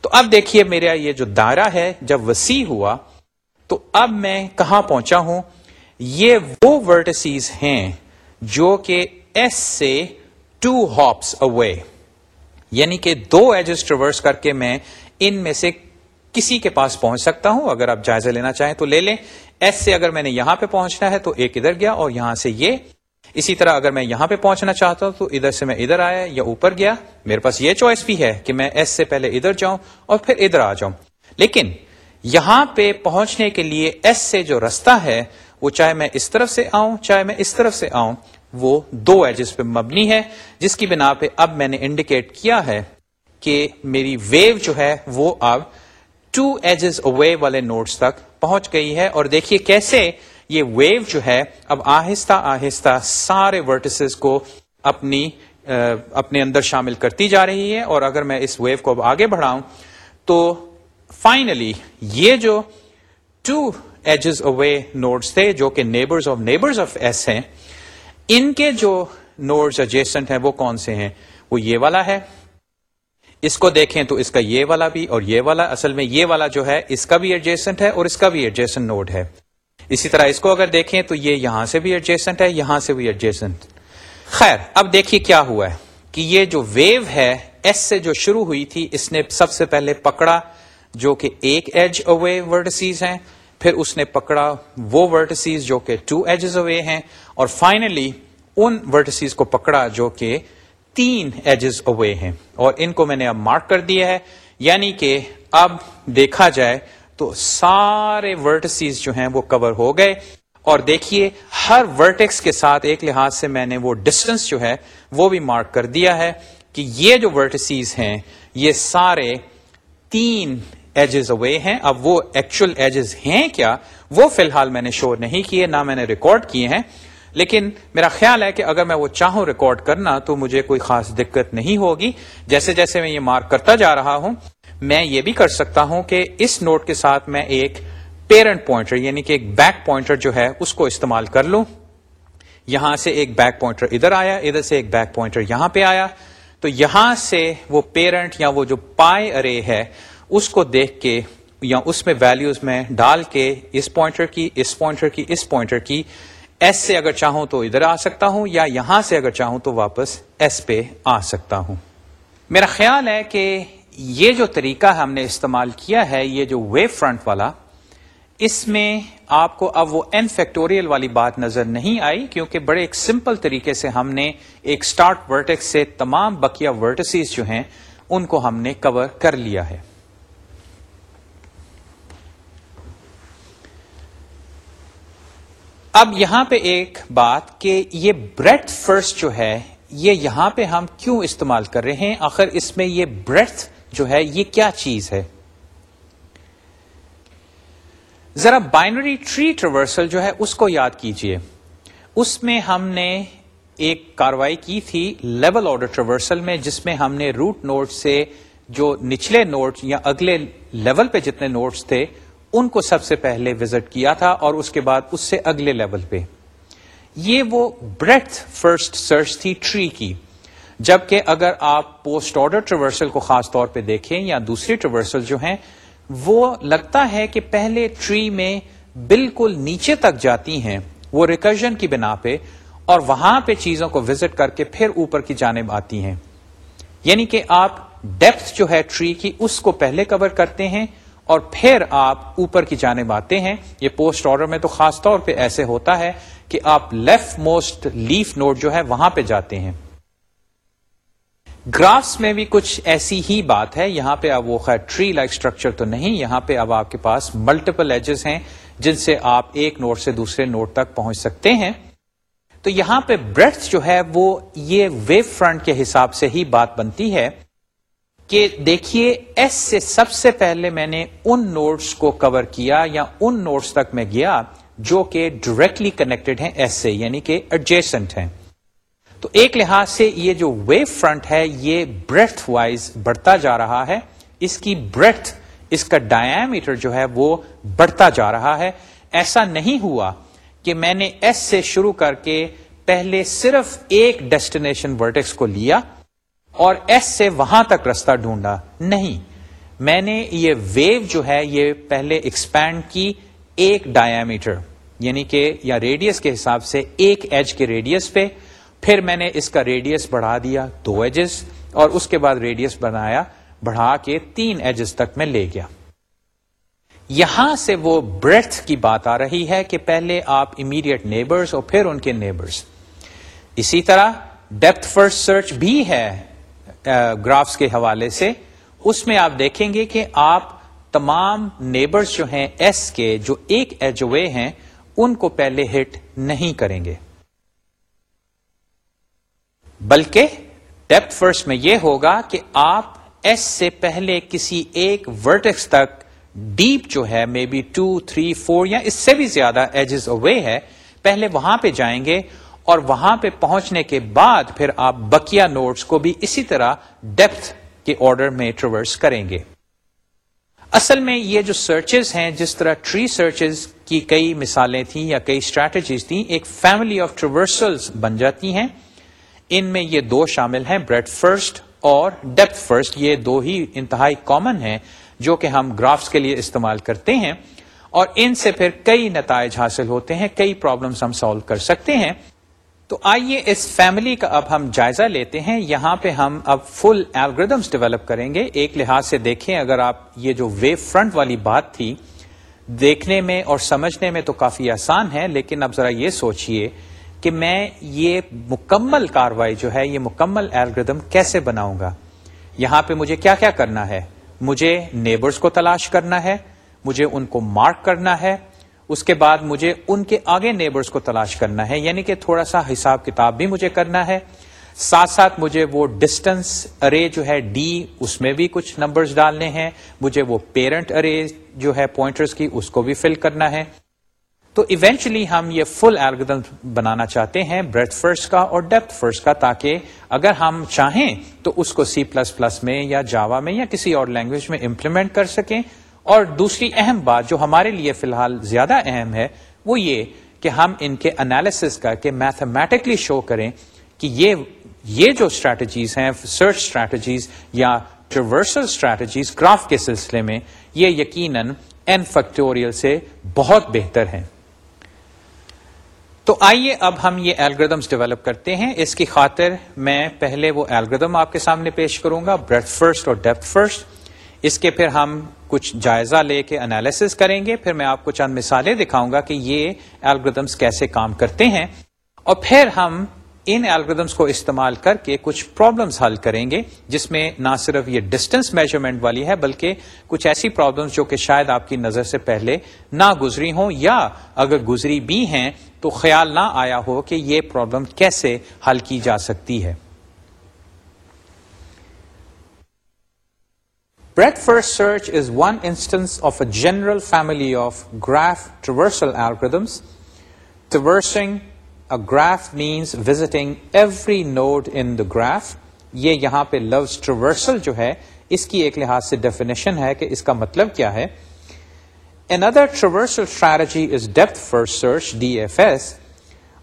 تو اب دیکھیے میرا یہ جو دائرہ ہے، جب وسیع ہوا، تو اب میں کہاں پہنچا ہوں؟ یہ وہ ورٹسیز ہیں جو کہ ایس سے ٹو ہاپس اوے یعنی کہ دو ایجز ٹریورس کر کے میں ان میں سے کسی کے پاس پہنچ سکتا ہوں، اگر آپ جائزہ لینا چاہیں تو لے لیں۔ ایس سے اگر میں نے یہاں پہ پہنچنا ہے تو ایک ادھر گیا اور یہاں سے یہ۔ اسی طرح اگر میں یہاں پہ پہنچنا چاہتا ہوں تو ادھر سے میں ادھر آیا یا اوپر گیا۔ میرے پاس یہ چوائس بھی ہے کہ میں ایس سے پہلے ادھر جاؤں اور پھر ادھر آ جاؤں۔ لیکن یہاں پہ پہنچنے کے لیے ایس سے جو رستہ ہے وہ چاہے میں اس طرف سے آؤں، چاہے میں اس طرف سے آؤں، وہ دو ایجز پہ مبنی ہے، جس کی بنا پہ اب میں نے انڈیکیٹ کیا ہے کہ میری ویو جو ہے وہ اب ٹو ایجز اوے والے نوٹس تک پہنچ گئی ہے۔ اور دیکھیے کیسے یہ ویو جو ہے اب آہستہ آہستہ سارے ورٹسز کو اپنی اپنے اندر شامل کرتی جا رہی ہے۔ اور اگر میں اس ویو کو اب آگے بڑھاؤں تو فائنلی یہ جو ٹو ایجز اوے نوڈس تھے جو کہ neighbours of neighbours of S ہیں ان کے جو نوڈز ایڈجسٹنٹ ہیں وہ کون سے ہیں وہ یہ والا ہے اس کو دیکھیں تو اس کا یہ والا بھی اور یہ والا اصل میں یہ والا جو ہے اس کا بھی ایڈجسٹنٹ ہے اور اس کا بھی ایڈجسٹنٹ نوڈ ہے اسی طرح اس کو اگر دیکھیں تو یہ یہاں سے بھی ایڈجسٹنٹ ہے یہاں سے بھی ایڈجسٹنٹ خیر اب دیکھیے کیا ہوا ہے کہ یہ جو ویو ہے ایس سے جو شروع ہوئی تھی اس نے سب سے پہلے پکڑا جو کہ ایک ایج اوے ورڈسیز ہیں پھر اس نے پکڑا وہ ورٹسیز جو کہ ٹو ایجز اوے ہیں اور فائنلی ان ورٹسیز کو پکڑا جو کہ تین ایجز اوے ہیں۔ اور ان کو میں نے اب مارک کر دیا ہے۔ یعنی کہ اب دیکھا جائے تو سارے ورٹسیز جو ہیں وہ کور ہو گئے۔ اور دیکھیے ہر ورٹیکس کے ساتھ ایک لحاظ سے میں نے وہ ڈسٹینس جو ہے وہ بھی مارک کر دیا ہے کہ یہ جو ورٹسیز ہیں یہ سارے تین ایجز اوے ہیں. اب وہ ایکچوئل ایجز ہیں کیا؟ وہ فی الحال میں نے شو نہیں کیے، نہ میں نے ریکارڈ کیے ہیں. لیکن میرا خیال ہے کہ اگر میں وہ چاہوں ریکارڈ کرنا تو مجھے کوئی خاص دقت نہیں ہوگی. جیسے جیسے میں یہ مارک کرتا جا رہا ہوں، میں یہ بھی کر سکتا ہوں کہ اس نوٹ کے ساتھ میں ایک پیرنٹ پوائنٹر یعنی کہ ایک بیک پوائنٹر جو ہے، اس کو استعمال کر لوں. یہاں سے ایک بیک پوائنٹر ادھر آیا، ادھر سے ایک بیک پوائنٹر یہاں پہ آیا. تو یہاں سے وہ پیرنٹ یا وہ جو پائے ارے ہے اس کو دیکھ کے یا اس میں ویلیوز میں ڈال کے اس پوائنٹر کی، اس پوائنٹر کی، اس پوائنٹر کی ایس سے اگر چاہوں تو ادھر آ سکتا ہوں یا یہاں سے اگر چاہوں تو واپس ایس پہ آ سکتا ہوں۔ میرا خیال ہے کہ یہ جو طریقہ ہم نے استعمال کیا ہے، یہ جو ویو فرنٹ والا، اس میں آپ کو اب وہ این فیکٹوریل والی بات نظر نہیں آئی، کیونکہ بڑے ایک سمپل طریقے سے ہم نے ایک سٹارٹ ورٹیکس سے تمام بکیا ورٹسیز جو ہیں، ان کو ہم نے کور کر لیا ہے۔ اب یہاں پہ ایک بات کہ یہ بریتھ فرسٹ جو ہے، یہ یہاں پہ ہم کیوں استعمال کر رہے ہیں؟ آخر اس میں یہ بریتھ جو ہے، یہ کیا چیز ہے؟ ذرا بائنری ٹری ٹریورسل جو ہے، اس کو یاد کیجیے۔ اس میں ہم نے ایک کاروائی کی تھی لیول آرڈر ٹریورسل میں، جس میں ہم نے روٹ نوٹ سے جو نچلے نوٹ یا اگلے لیول پہ جتنے نوٹس تھے ان کو سب سے پہلے وزٹ کیا تھا اور اس کے بعد اس سے اگلے لیول پہ۔ یہ وہ بریتھ فرسٹ سرچ تھی ٹری کی۔ جبکہ اگر آپ پوسٹ آرڈر ٹریورسل کو خاص طور پہ دیکھیں یا دوسری ٹریورسل جو ہیں، وہ لگتا ہے کہ پہلے ٹری میں بالکل نیچے تک جاتی ہیں، وہ ریکرجن کی بنا پہ، اور وہاں پہ چیزوں کو وزٹ کر کے پھر اوپر کی جانب آتی ہیں۔ یعنی کہ آپ ڈیپتھ جو ہے ٹری کی، اس کو پہلے کور کرتے ہیں اور پھر آپ اوپر کی جانب آتے ہیں۔ یہ پوسٹ آرڈر میں تو خاص طور پہ ایسے ہوتا ہے کہ آپ لیفٹ موسٹ لیف نوٹ جو ہے وہاں پہ جاتے ہیں۔ گرافس میں بھی کچھ ایسی ہی بات ہے۔ یہاں پہ اب وہ خیر ٹری لائک اسٹرکچر تو نہیں، یہاں پہ اب آپ کے پاس ملٹیپل ایجز ہیں جن سے آپ ایک نوٹ سے دوسرے نوٹ تک پہنچ سکتے ہیں۔ تو یہاں پہ بریتھ جو ہے وہ یہ ویو فرنٹ کے حساب سے ہی بات بنتی ہے۔ کہ دیکھیے ایس سے سب سے پہلے میں نے ان نوٹس کو کور کیا یا ان نوٹس تک میں گیا جو کہ ڈائریکٹلی کنیکٹڈ ہیں ایس سے یعنی کہ ایڈجسٹنٹ ہیں۔ تو ایک لحاظ سے یہ جو ویو فرنٹ ہے، یہ بریتھ وائز بڑھتا جا رہا ہے۔ اس کی بریتھ اس کا ڈائمیٹر جو ہے وہ بڑھتا جا رہا ہے۔ ایسا نہیں ہوا کہ میں نے ایس سے شروع کر کے پہلے صرف ایک ڈیسٹینیشن ورٹیکس کو لیا اور ایس سے وہاں تک رستہ ڈھونڈا، نہیں۔ میں نے یہ ویو جو ہے، یہ پہلے ایکسپینڈ کی ایک ڈایامیٹر یعنی کہ، یا ریڈیس کے حساب سے ایک ایج کے ریڈیس پہ۔ پھر میں نے اس کا ریڈیس بڑھا دیا، دو ایجز اور اس کے بعد ریڈیس بنایا، بڑھا کے تین ایجز تک میں لے گیا۔ یہاں سے وہ بریتھ کی بات آ رہی ہے کہ پہلے آپ امیڈیٹ نیبرز اور پھر ان کے نیبرز اسی طرح ڈیپتھ فرسٹ سرچ بھی ہے۔ گرافس کے حوالے سے، اس میں آپ دیکھیں گے کہ آپ تمام نیبرز جو ہیں، ایس کے جو ایک ایج وے ہیں، ان کو پہلے ہٹ نہیں کریں گے۔ بلکہ ڈیپتھ فرسٹ میں یہ ہوگا کہ آپ ایس سے پہلے کسی ایک ورٹیکس تک ڈیپ جو ہے may be two three four یا اس سے بھی زیادہ ایجز اوے ہے، پہلے وہاں پہ جائیں گے۔ اور وہاں پہ پہنچنے کے بعد پھر آپ بکیا نوٹس کو بھی اسی طرح ڈیپتھ کے آرڈر میں ٹریورس کریں گے۔ اصل میں یہ جو سرچز ہیں، جس طرح ٹری سرچز کی کئی مثالیں تھیں یا کئی اسٹریٹجیز تھیں، ایک فیملی آف ٹریورسل بن جاتی ہیں۔ ان میں یہ دو شامل ہیں بریڈ فرسٹ اور ڈیپتھ فرسٹ یہ دو ہی انتہائی کامن ہیں جو کہ ہم گرافس کے لیے استعمال کرتے ہیں۔ اور ان سے پھر کئی نتائج حاصل ہوتے ہیں، کئی پرابلمس ہم سالو کر سکتے ہیں۔ تو آئیے اس فیملی کا اب ہم جائزہ لیتے ہیں۔ یہاں پہ ہم اب فل ایلگردمس ڈیولپ کریں گے۔ ایک لحاظ سے دیکھیں، اگر آپ یہ جو ویو فرنٹ والی بات تھی، دیکھنے میں اور سمجھنے میں تو کافی آسان ہے، لیکن اب ذرا یہ سوچئے کہ میں یہ مکمل کاروائی جو ہے، یہ مکمل ایلگردم کیسے بناؤں گا؟ یہاں پہ مجھے کیا کیا کرنا ہے؟ مجھے نیبرز کو تلاش کرنا ہے، مجھے ان کو مارک کرنا ہے اس کے بعد مجھے ان کے آگے نیبرز کو تلاش کرنا ہے یعنی کہ تھوڑا سا حساب کتاب بھی مجھے کرنا ہے۔ ساتھ ساتھ مجھے وہ ڈسٹنس ارے جو ہے ڈی اس میں بھی کچھ نمبرز ڈالنے ہیں۔ مجھے وہ پیرنٹ ارے جو ہے پوائنٹرز کی، اس کو بھی فل کرنا ہے۔ تو ایونچولی ہم یہ فل ایلگدم بنانا چاہتے ہیں بریڈ فرسٹ کا اور ڈیپتھ فرسٹ کا، تاکہ اگر ہم چاہیں تو اس کو سی پلس پلس میں یا جاوا میں یا کسی اور لینگویج میں امپلیمنٹ کر سکیں۔ اور دوسری اہم بات جو ہمارے لیے فی الحال زیادہ اہم ہے، وہ یہ کہ ہم ان کے انالیس کر کے میتھمیٹکلی شو کریں کہ یہ یہ جو اسٹریٹجیز ہیں سرچ اسٹریٹجیز یا ٹریورسل اسٹریٹجیز گراف کے سلسلے میں یہ یقیناً این فیکٹوریل سے بہت بہتر ہیں۔ تو آئیے اب ہم یہ الگریدمس ڈیولپ کرتے ہیں۔ اس کی خاطر میں پہلے وہ الگریدم آپ کے سامنے پیش کروں گا بریڈ فرسٹ اور ڈیپتھ فرسٹ اس کے پھر ہم کچھ جائزہ لے کے انالیس کریں گے، پھر میں آپ کو چند مثالیں دکھاؤں گا کہ یہ الگریدمس کیسے کام کرتے ہیں۔ اور پھر ہم ان الگریدمس کو استعمال کر کے کچھ پرابلمس حل کریں گے، جس میں نہ صرف یہ ڈسٹینس میجرمنٹ والی ہے، بلکہ کچھ ایسی پرابلمس جو کہ شاید آپ کی نظر سے پہلے نہ گزری ہوں، یا اگر گزری بھی ہیں تو خیال نہ آیا ہو کہ یہ پرابلم کیسے حل کی جا سکتی ہے۔ Breadth first search is one instance of a general family of graph traversal algorithms. Traversing a graph means visiting every node in the graph. یہ یہاں پہ لفظ ٹریورسل جو ہے اس کی ایک لحاظ سے ڈیفینیشن ہے کہ اس کا مطلب کیا ہے another traversal strategy is depth first search D F S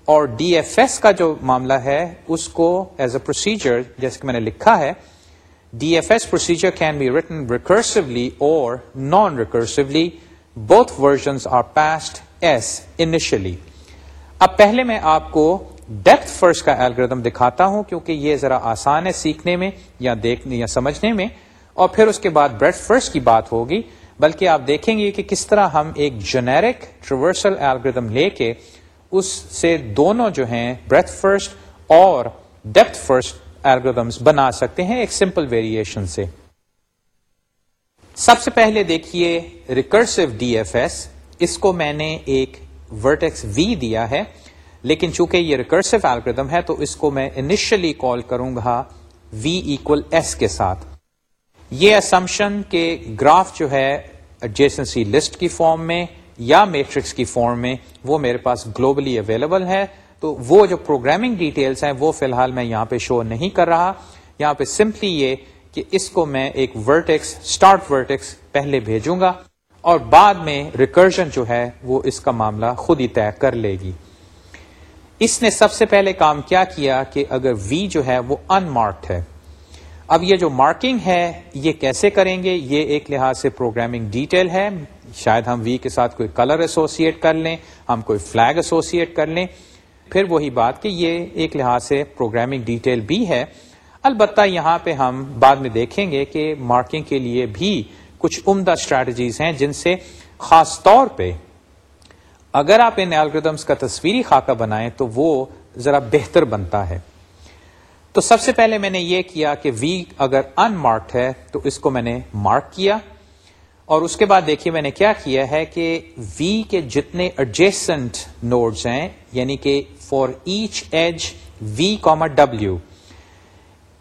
اور ڈی ایف ایس کا جو معاملہ ہے اس کو ایز اے پروسیجر جیسے کہ میں نے لکھا ہے DFS procedure can be written recursively or non-recursively. Both versions are passed S initially. اب پہلے میں آپ کو ڈیپتھ فرسٹ کا الگریدم دکھاتا ہوں کیونکہ یہ ذرا آسان ہے سیکھنے میں یا دیکھنے یا سمجھنے میں اور پھر اس کے بعد بریڈ فرسٹ کی بات ہوگی بلکہ آپ دیکھیں گے کہ کس طرح ہم ایک جنیرک ٹریورسل الگریدم لے کے اس سے دونوں جو ہیں بریتھ فرسٹ اور ڈیپتھ فرسٹ الگریدمس بنا سکتے ہیں ایک سمپل ویریشن سے۔ سب سے پہلے دیکھیے ریکرسو ڈی ایف ایس اس کو میں نے ایک ورٹیکس وی دیا ہے، لیکن چونکہ یہ ریکرسو الگریدم ہے، تو اس کو میں انیشلی کال کروں گا وی ایکول ایس کے ساتھ۔ یہ اسمپشن کے گراف جو ہے ایڈجیسنسی لسٹ کی فارم میں یا میٹرکس کی فارم میں وہ میرے پاس گلوبلی اویلیبل ہے۔ تو وہ جو پروگرامنگ ڈیٹیلز ہیں وہ فی الحال میں یہاں پہ شو نہیں کر رہا۔ یہاں پہ سمپلی یہ کہ اس کو میں ایک ورٹیکس اسٹارٹ ورٹیکس پہلے بھیجوں گا اور بعد میں ریکرجن جو ہے وہ اس کا معاملہ خود ہی طے کر لے گی۔ اس نے سب سے پہلے کام کیا کیا کہ اگر وی جو ہے وہ ان مارکڈ ہے۔ اب یہ جو مارکنگ ہے یہ کیسے کریں گے؟ یہ ایک لحاظ سے پروگرامنگ ڈیٹیل ہے۔ شاید ہم وی کے ساتھ کوئی کلر ایسوسیٹ کر لیں، ہم کوئی فلیگ ایسوسیٹ کر لیں۔ پھر وہی بات کہ یہ ایک لحاظ سے پروگرامنگ ڈیٹیل بھی ہے۔ البتہ یہاں پہ ہم بعد میں دیکھیں گے کہ مارکنگ کے لیے بھی کچھ عمدہ اسٹریٹجیز ہیں جن سے خاص طور پہ اگر آپ ان الگریدمس کا تصویری خاکہ بنائیں تو وہ ذرا بہتر بنتا ہے۔ تو سب سے پہلے میں نے یہ کیا کہ وی اگر ان مارکڈ ہے تو اس کو میں نے مارک کیا۔ اور اس کے بعد دیکھیے میں نے کیا کیا ہے کہ وی کے جتنے ایڈجسٹنٹ نوڈز ہیں یعنی کہ فار ایچ ایج وی ڈبلو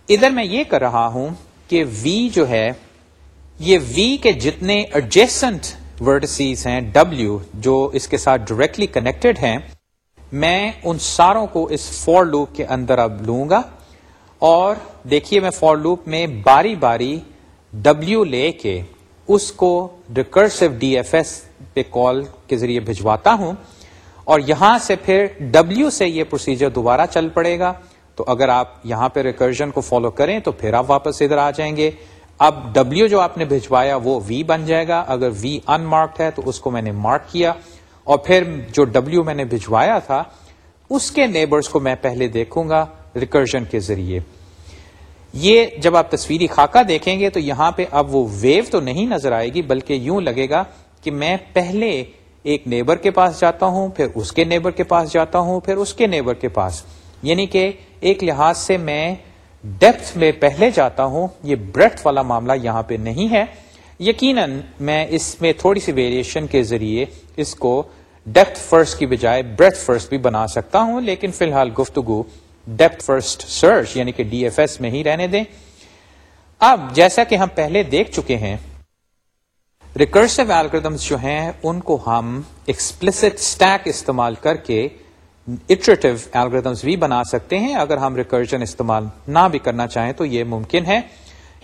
ادھر میں یہ کر رہا ہوں کہ وی جو ہے، یہ وی کے جتنے ایڈجسٹنٹ ورڈسیز ہیں ڈبلو جو اس کے ساتھ ڈائریکٹلی کنیکٹڈ ہیں، میں ان ساروں کو اس فور لوپ کے اندر اب لوں گا اور دیکھیے میں فور لوپ میں باری باری ڈبلو لے کے اس کو ریکرسو ڈی ایف ایس پہ کال کے ذریعے بھجواتا ہوں اور یہاں سے پھر ڈبلو سے یہ پروسیجر دوبارہ چل پڑے گا۔ تو اگر آپ یہاں پہ ریکرجن کو فالو کریں تو پھر آپ واپس ادھر آ جائیں گے۔ اب ڈبلو جو آپ نے بھجوایا وہ وی بن جائے گا۔ اگر وی ان مارکڈ ہے تو اس کو میں نے مارک کیا۔ اور پھر جو ڈبلو میں نے بھجوایا تھا، اس کے نیبرز کو میں پہلے دیکھوں گا ریکرجن کے ذریعے۔ یہ جب آپ تصویری خاکہ دیکھیں گے تو یہاں پہ اب وہ ویو تو نہیں نظر آئے گی، بلکہ یوں لگے گا کہ میں پہلے ایک نیبر کے پاس جاتا ہوں، پھر اس کے نیبر کے پاس جاتا ہوں، پھر اس کے نیبر کے پاس۔ یعنی کہ ایک لحاظ سے میں ڈیپتھ میں پہلے جاتا ہوں، یہ بریتھ والا معاملہ یہاں پہ نہیں ہے۔ یقیناً میں اس میں تھوڑی سی ویریشن کے ذریعے اس کو ڈیپتھ فرسٹ کی بجائے بریتھ فرسٹ بھی بنا سکتا ہوں، لیکن فی الحال گفتگو ڈیپتھ فرسٹ سرچ یعنی کہ ڈی ایف ایس میں ہی رہنے دیں۔ اب جیسا کہ ہم پہلے دیکھ چکے ہیں ریکرسو ایلگردمس جو ہیں، ان کو ہم ایکسپلسٹ اسٹیک استعمال کر کے اٹریٹو ایلگردمس بھی بنا سکتے ہیں۔ اگر ہم ریکرجن استعمال نہ بھی کرنا چاہیں تو یہ ممکن ہے۔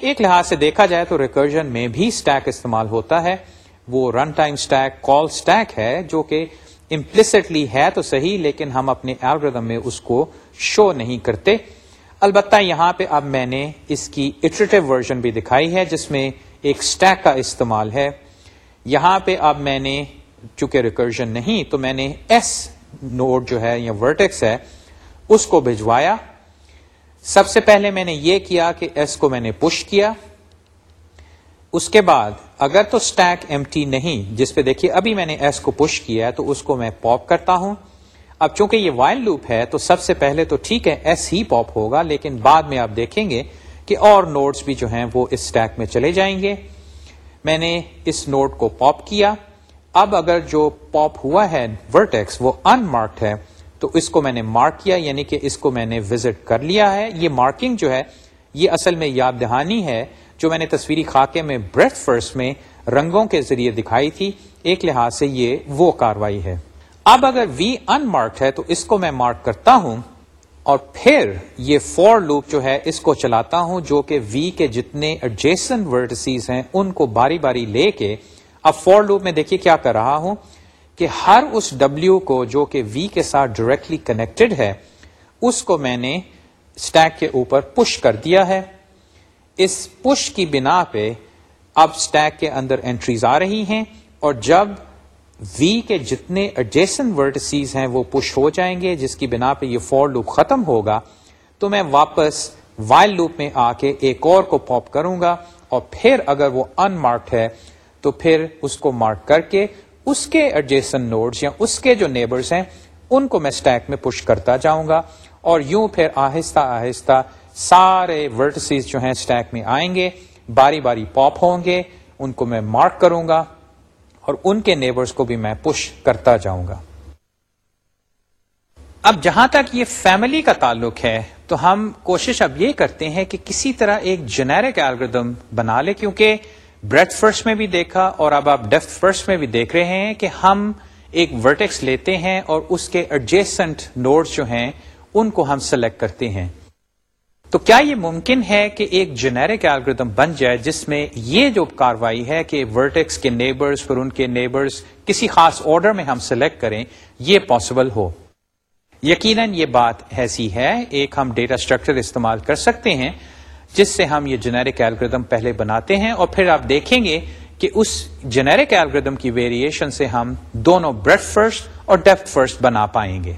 ایک لحاظ سے دیکھا جائے تو ریکرجن میں بھی اسٹیک استعمال ہوتا ہے۔ وہ run time stack call stack ہے، جو کہ امپلسٹلی ہے تو صحیح، لیکن ہم اپنے ایلگردم میں اس کو شو نہیں کرتے۔ البتہ یہاں پہ اب میں نے اس کی اٹریٹو ورژن بھی دکھائی ہے، جس میں ایک اسٹیک کا استعمال ہے۔ یہاں پہ اب میں نے، چونکہ ریکرجن نہیں، تو میں نے ایس نوڈ جو ہے یا ورٹیکس ہے، اس کو بھجوایا۔ سب سے پہلے میں نے یہ کیا کہ ایس کو میں نے پش کیا۔ اس کے بعد، اگر تو اسٹیک ایم ٹی نہیں، جس پہ دیکھیے ابھی میں نے ایس کو پش کیا تو اس کو میں پاپ کرتا ہوں۔ اب چونکہ یہ وائل لوپ ہے تو سب سے پہلے تو ٹھیک ہے ایس ہی پاپ ہوگا، لیکن بعد میں آپ دیکھیں گے کہ اور نوٹس بھی جو ہیں وہ اس اسٹیک میں چلے جائیں گے۔ میں نے اس نوٹ کو پاپ کیا۔ اب اگر جو پاپ ہوا ہے ورٹیکس وہ ان مارکڈ ہے، تو اس کو میں نے مارک کیا یعنی کہ اس کو میں نے وزٹ کر لیا ہے۔ یہ مارکنگ جو ہے، یہ اصل میں یاد دہانی ہے، جو میں نے تصویری خاکے میں بریتھ فرسٹ میں رنگوں کے ذریعے دکھائی تھی۔ ایک لحاظ سے یہ وہ کاروائی ہے۔ اب اگر وی ان مارکڈ ہے تو اس کو میں مارک کرتا ہوں اور پھر یہ فور لوپ جو ہے اس کو چلاتا ہوں جو کہ وی کے جتنے ایڈجیسن ورڈسیز ہیں ان کو باری باری لے کے اب فور لوپ میں دیکھیے کیا کر رہا ہوں کہ ہر اس ڈبلو کو جو کہ وی کے ساتھ ڈائریکٹلی کنیکٹڈ ہے، اس کو میں نے اسٹیک کے اوپر پش کر دیا ہے۔ اس پش کی بنا پہ اب اسٹیک کے اندر انٹریز آ رہی ہیں اور جب وی کے جتنے ایڈجیسن ورڈسیز ہیں وہ پش ہو جائیں گے، جس کی بنا پہ یہ فور لوپ ختم ہوگا، تو میں واپس وائل لوپ میں آ کے ایک اور کو پاپ کروں گا اور پھر اگر وہ ان مارکڈ ہے، تو پھر اس کو مارک کر کے اس کے ایڈجیسن نوڈز یا اس کے جو نیبرز ہیں، ان کو میں اسٹیک میں پش کرتا جاؤں گا اور یوں پھر آہستہ آہستہ سارے ورٹسیز جو ہیں اسٹیک میں آئیں گے، باری باری پاپ ہوں گے، ان کو میں مارک کروں گا اور ان کے نیبرز کو بھی میں پش کرتا جاؤں گا۔ اب جہاں تک یہ فیملی کا تعلق ہے، تو ہم کوشش اب یہ کرتے ہیں کہ کسی طرح ایک جنیرک الگریدم بنا لے کیونکہ بریتھ فرسٹ میں بھی دیکھا اور اب آپ ڈیفت فرسٹ میں بھی دیکھ رہے ہیں کہ ہم ایک ورٹیکس لیتے ہیں اور اس کے ایڈجسٹنٹ نوڈز جو ہیں، ان کو ہم سلیکٹ کرتے ہیں۔ تو کیا یہ ممکن ہے کہ ایک جنیرک الگریدم بن جائے جس میں یہ جو کاروائی ہے کہ ورٹیکس کے نیبرز پھر ان کے نیبرز کسی خاص آرڈر میں ہم سلیکٹ کریں، یہ پاسبل ہو۔ یقیناً یہ بات ایسی ہے، ایک ہم ڈیٹا اسٹرکچر استعمال کر سکتے ہیں، جس سے ہم یہ جنیرک ایلگردم پہلے بناتے ہیں اور پھر آپ دیکھیں گے کہ اس جنیرک ایلگردم کی ویریشن سے ہم دونوں بریڈ فرسٹ اور ڈیفٹ فرسٹ بنا پائیں گے۔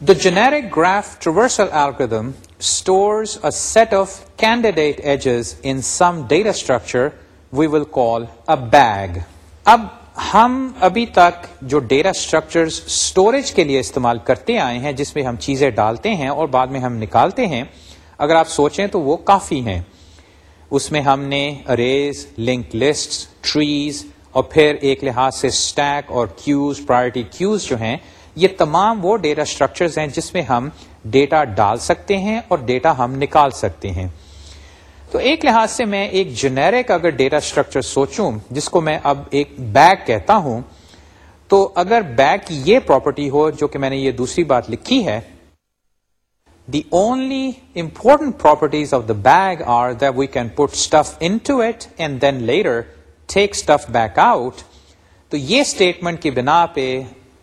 The generic graph traversal algorithm stores a set of candidate edges in some data structure we will call a bag اب ہم ابھی تک جو ڈیٹا اسٹرکچر اسٹوریج کے لیے استعمال کرتے آئے ہیں جس میں ہم چیزیں ڈالتے ہیں اور بعد میں ہم نکالتے ہیں اگر آپ سوچیں تو وہ کافی ہیں اس میں ہم نے اریز لنک لسٹ ٹریز اور پھر ایک لحاظ سے اسٹیک اور کیوز پرائرٹی کیوز جو ہیں یہ تمام وہ ڈیٹا اسٹرکچرز ہیں جس میں ہم ڈیٹا ڈال سکتے ہیں اور ڈیٹا ہم نکال سکتے ہیں۔ تو ایک لحاظ سے میں ایک جنیرک اگر ڈیٹا اسٹرکچر سوچوں، جس کو میں اب ایک بیگ کہتا ہوں، تو اگر بیگ کی یہ پراپرٹی ہو جو کہ میں نے یہ دوسری بات لکھی ہے the only important properties of the bag are that we can put stuff in to it and then later take stuff back out تو یہ اسٹیٹمنٹ کی بنا پہ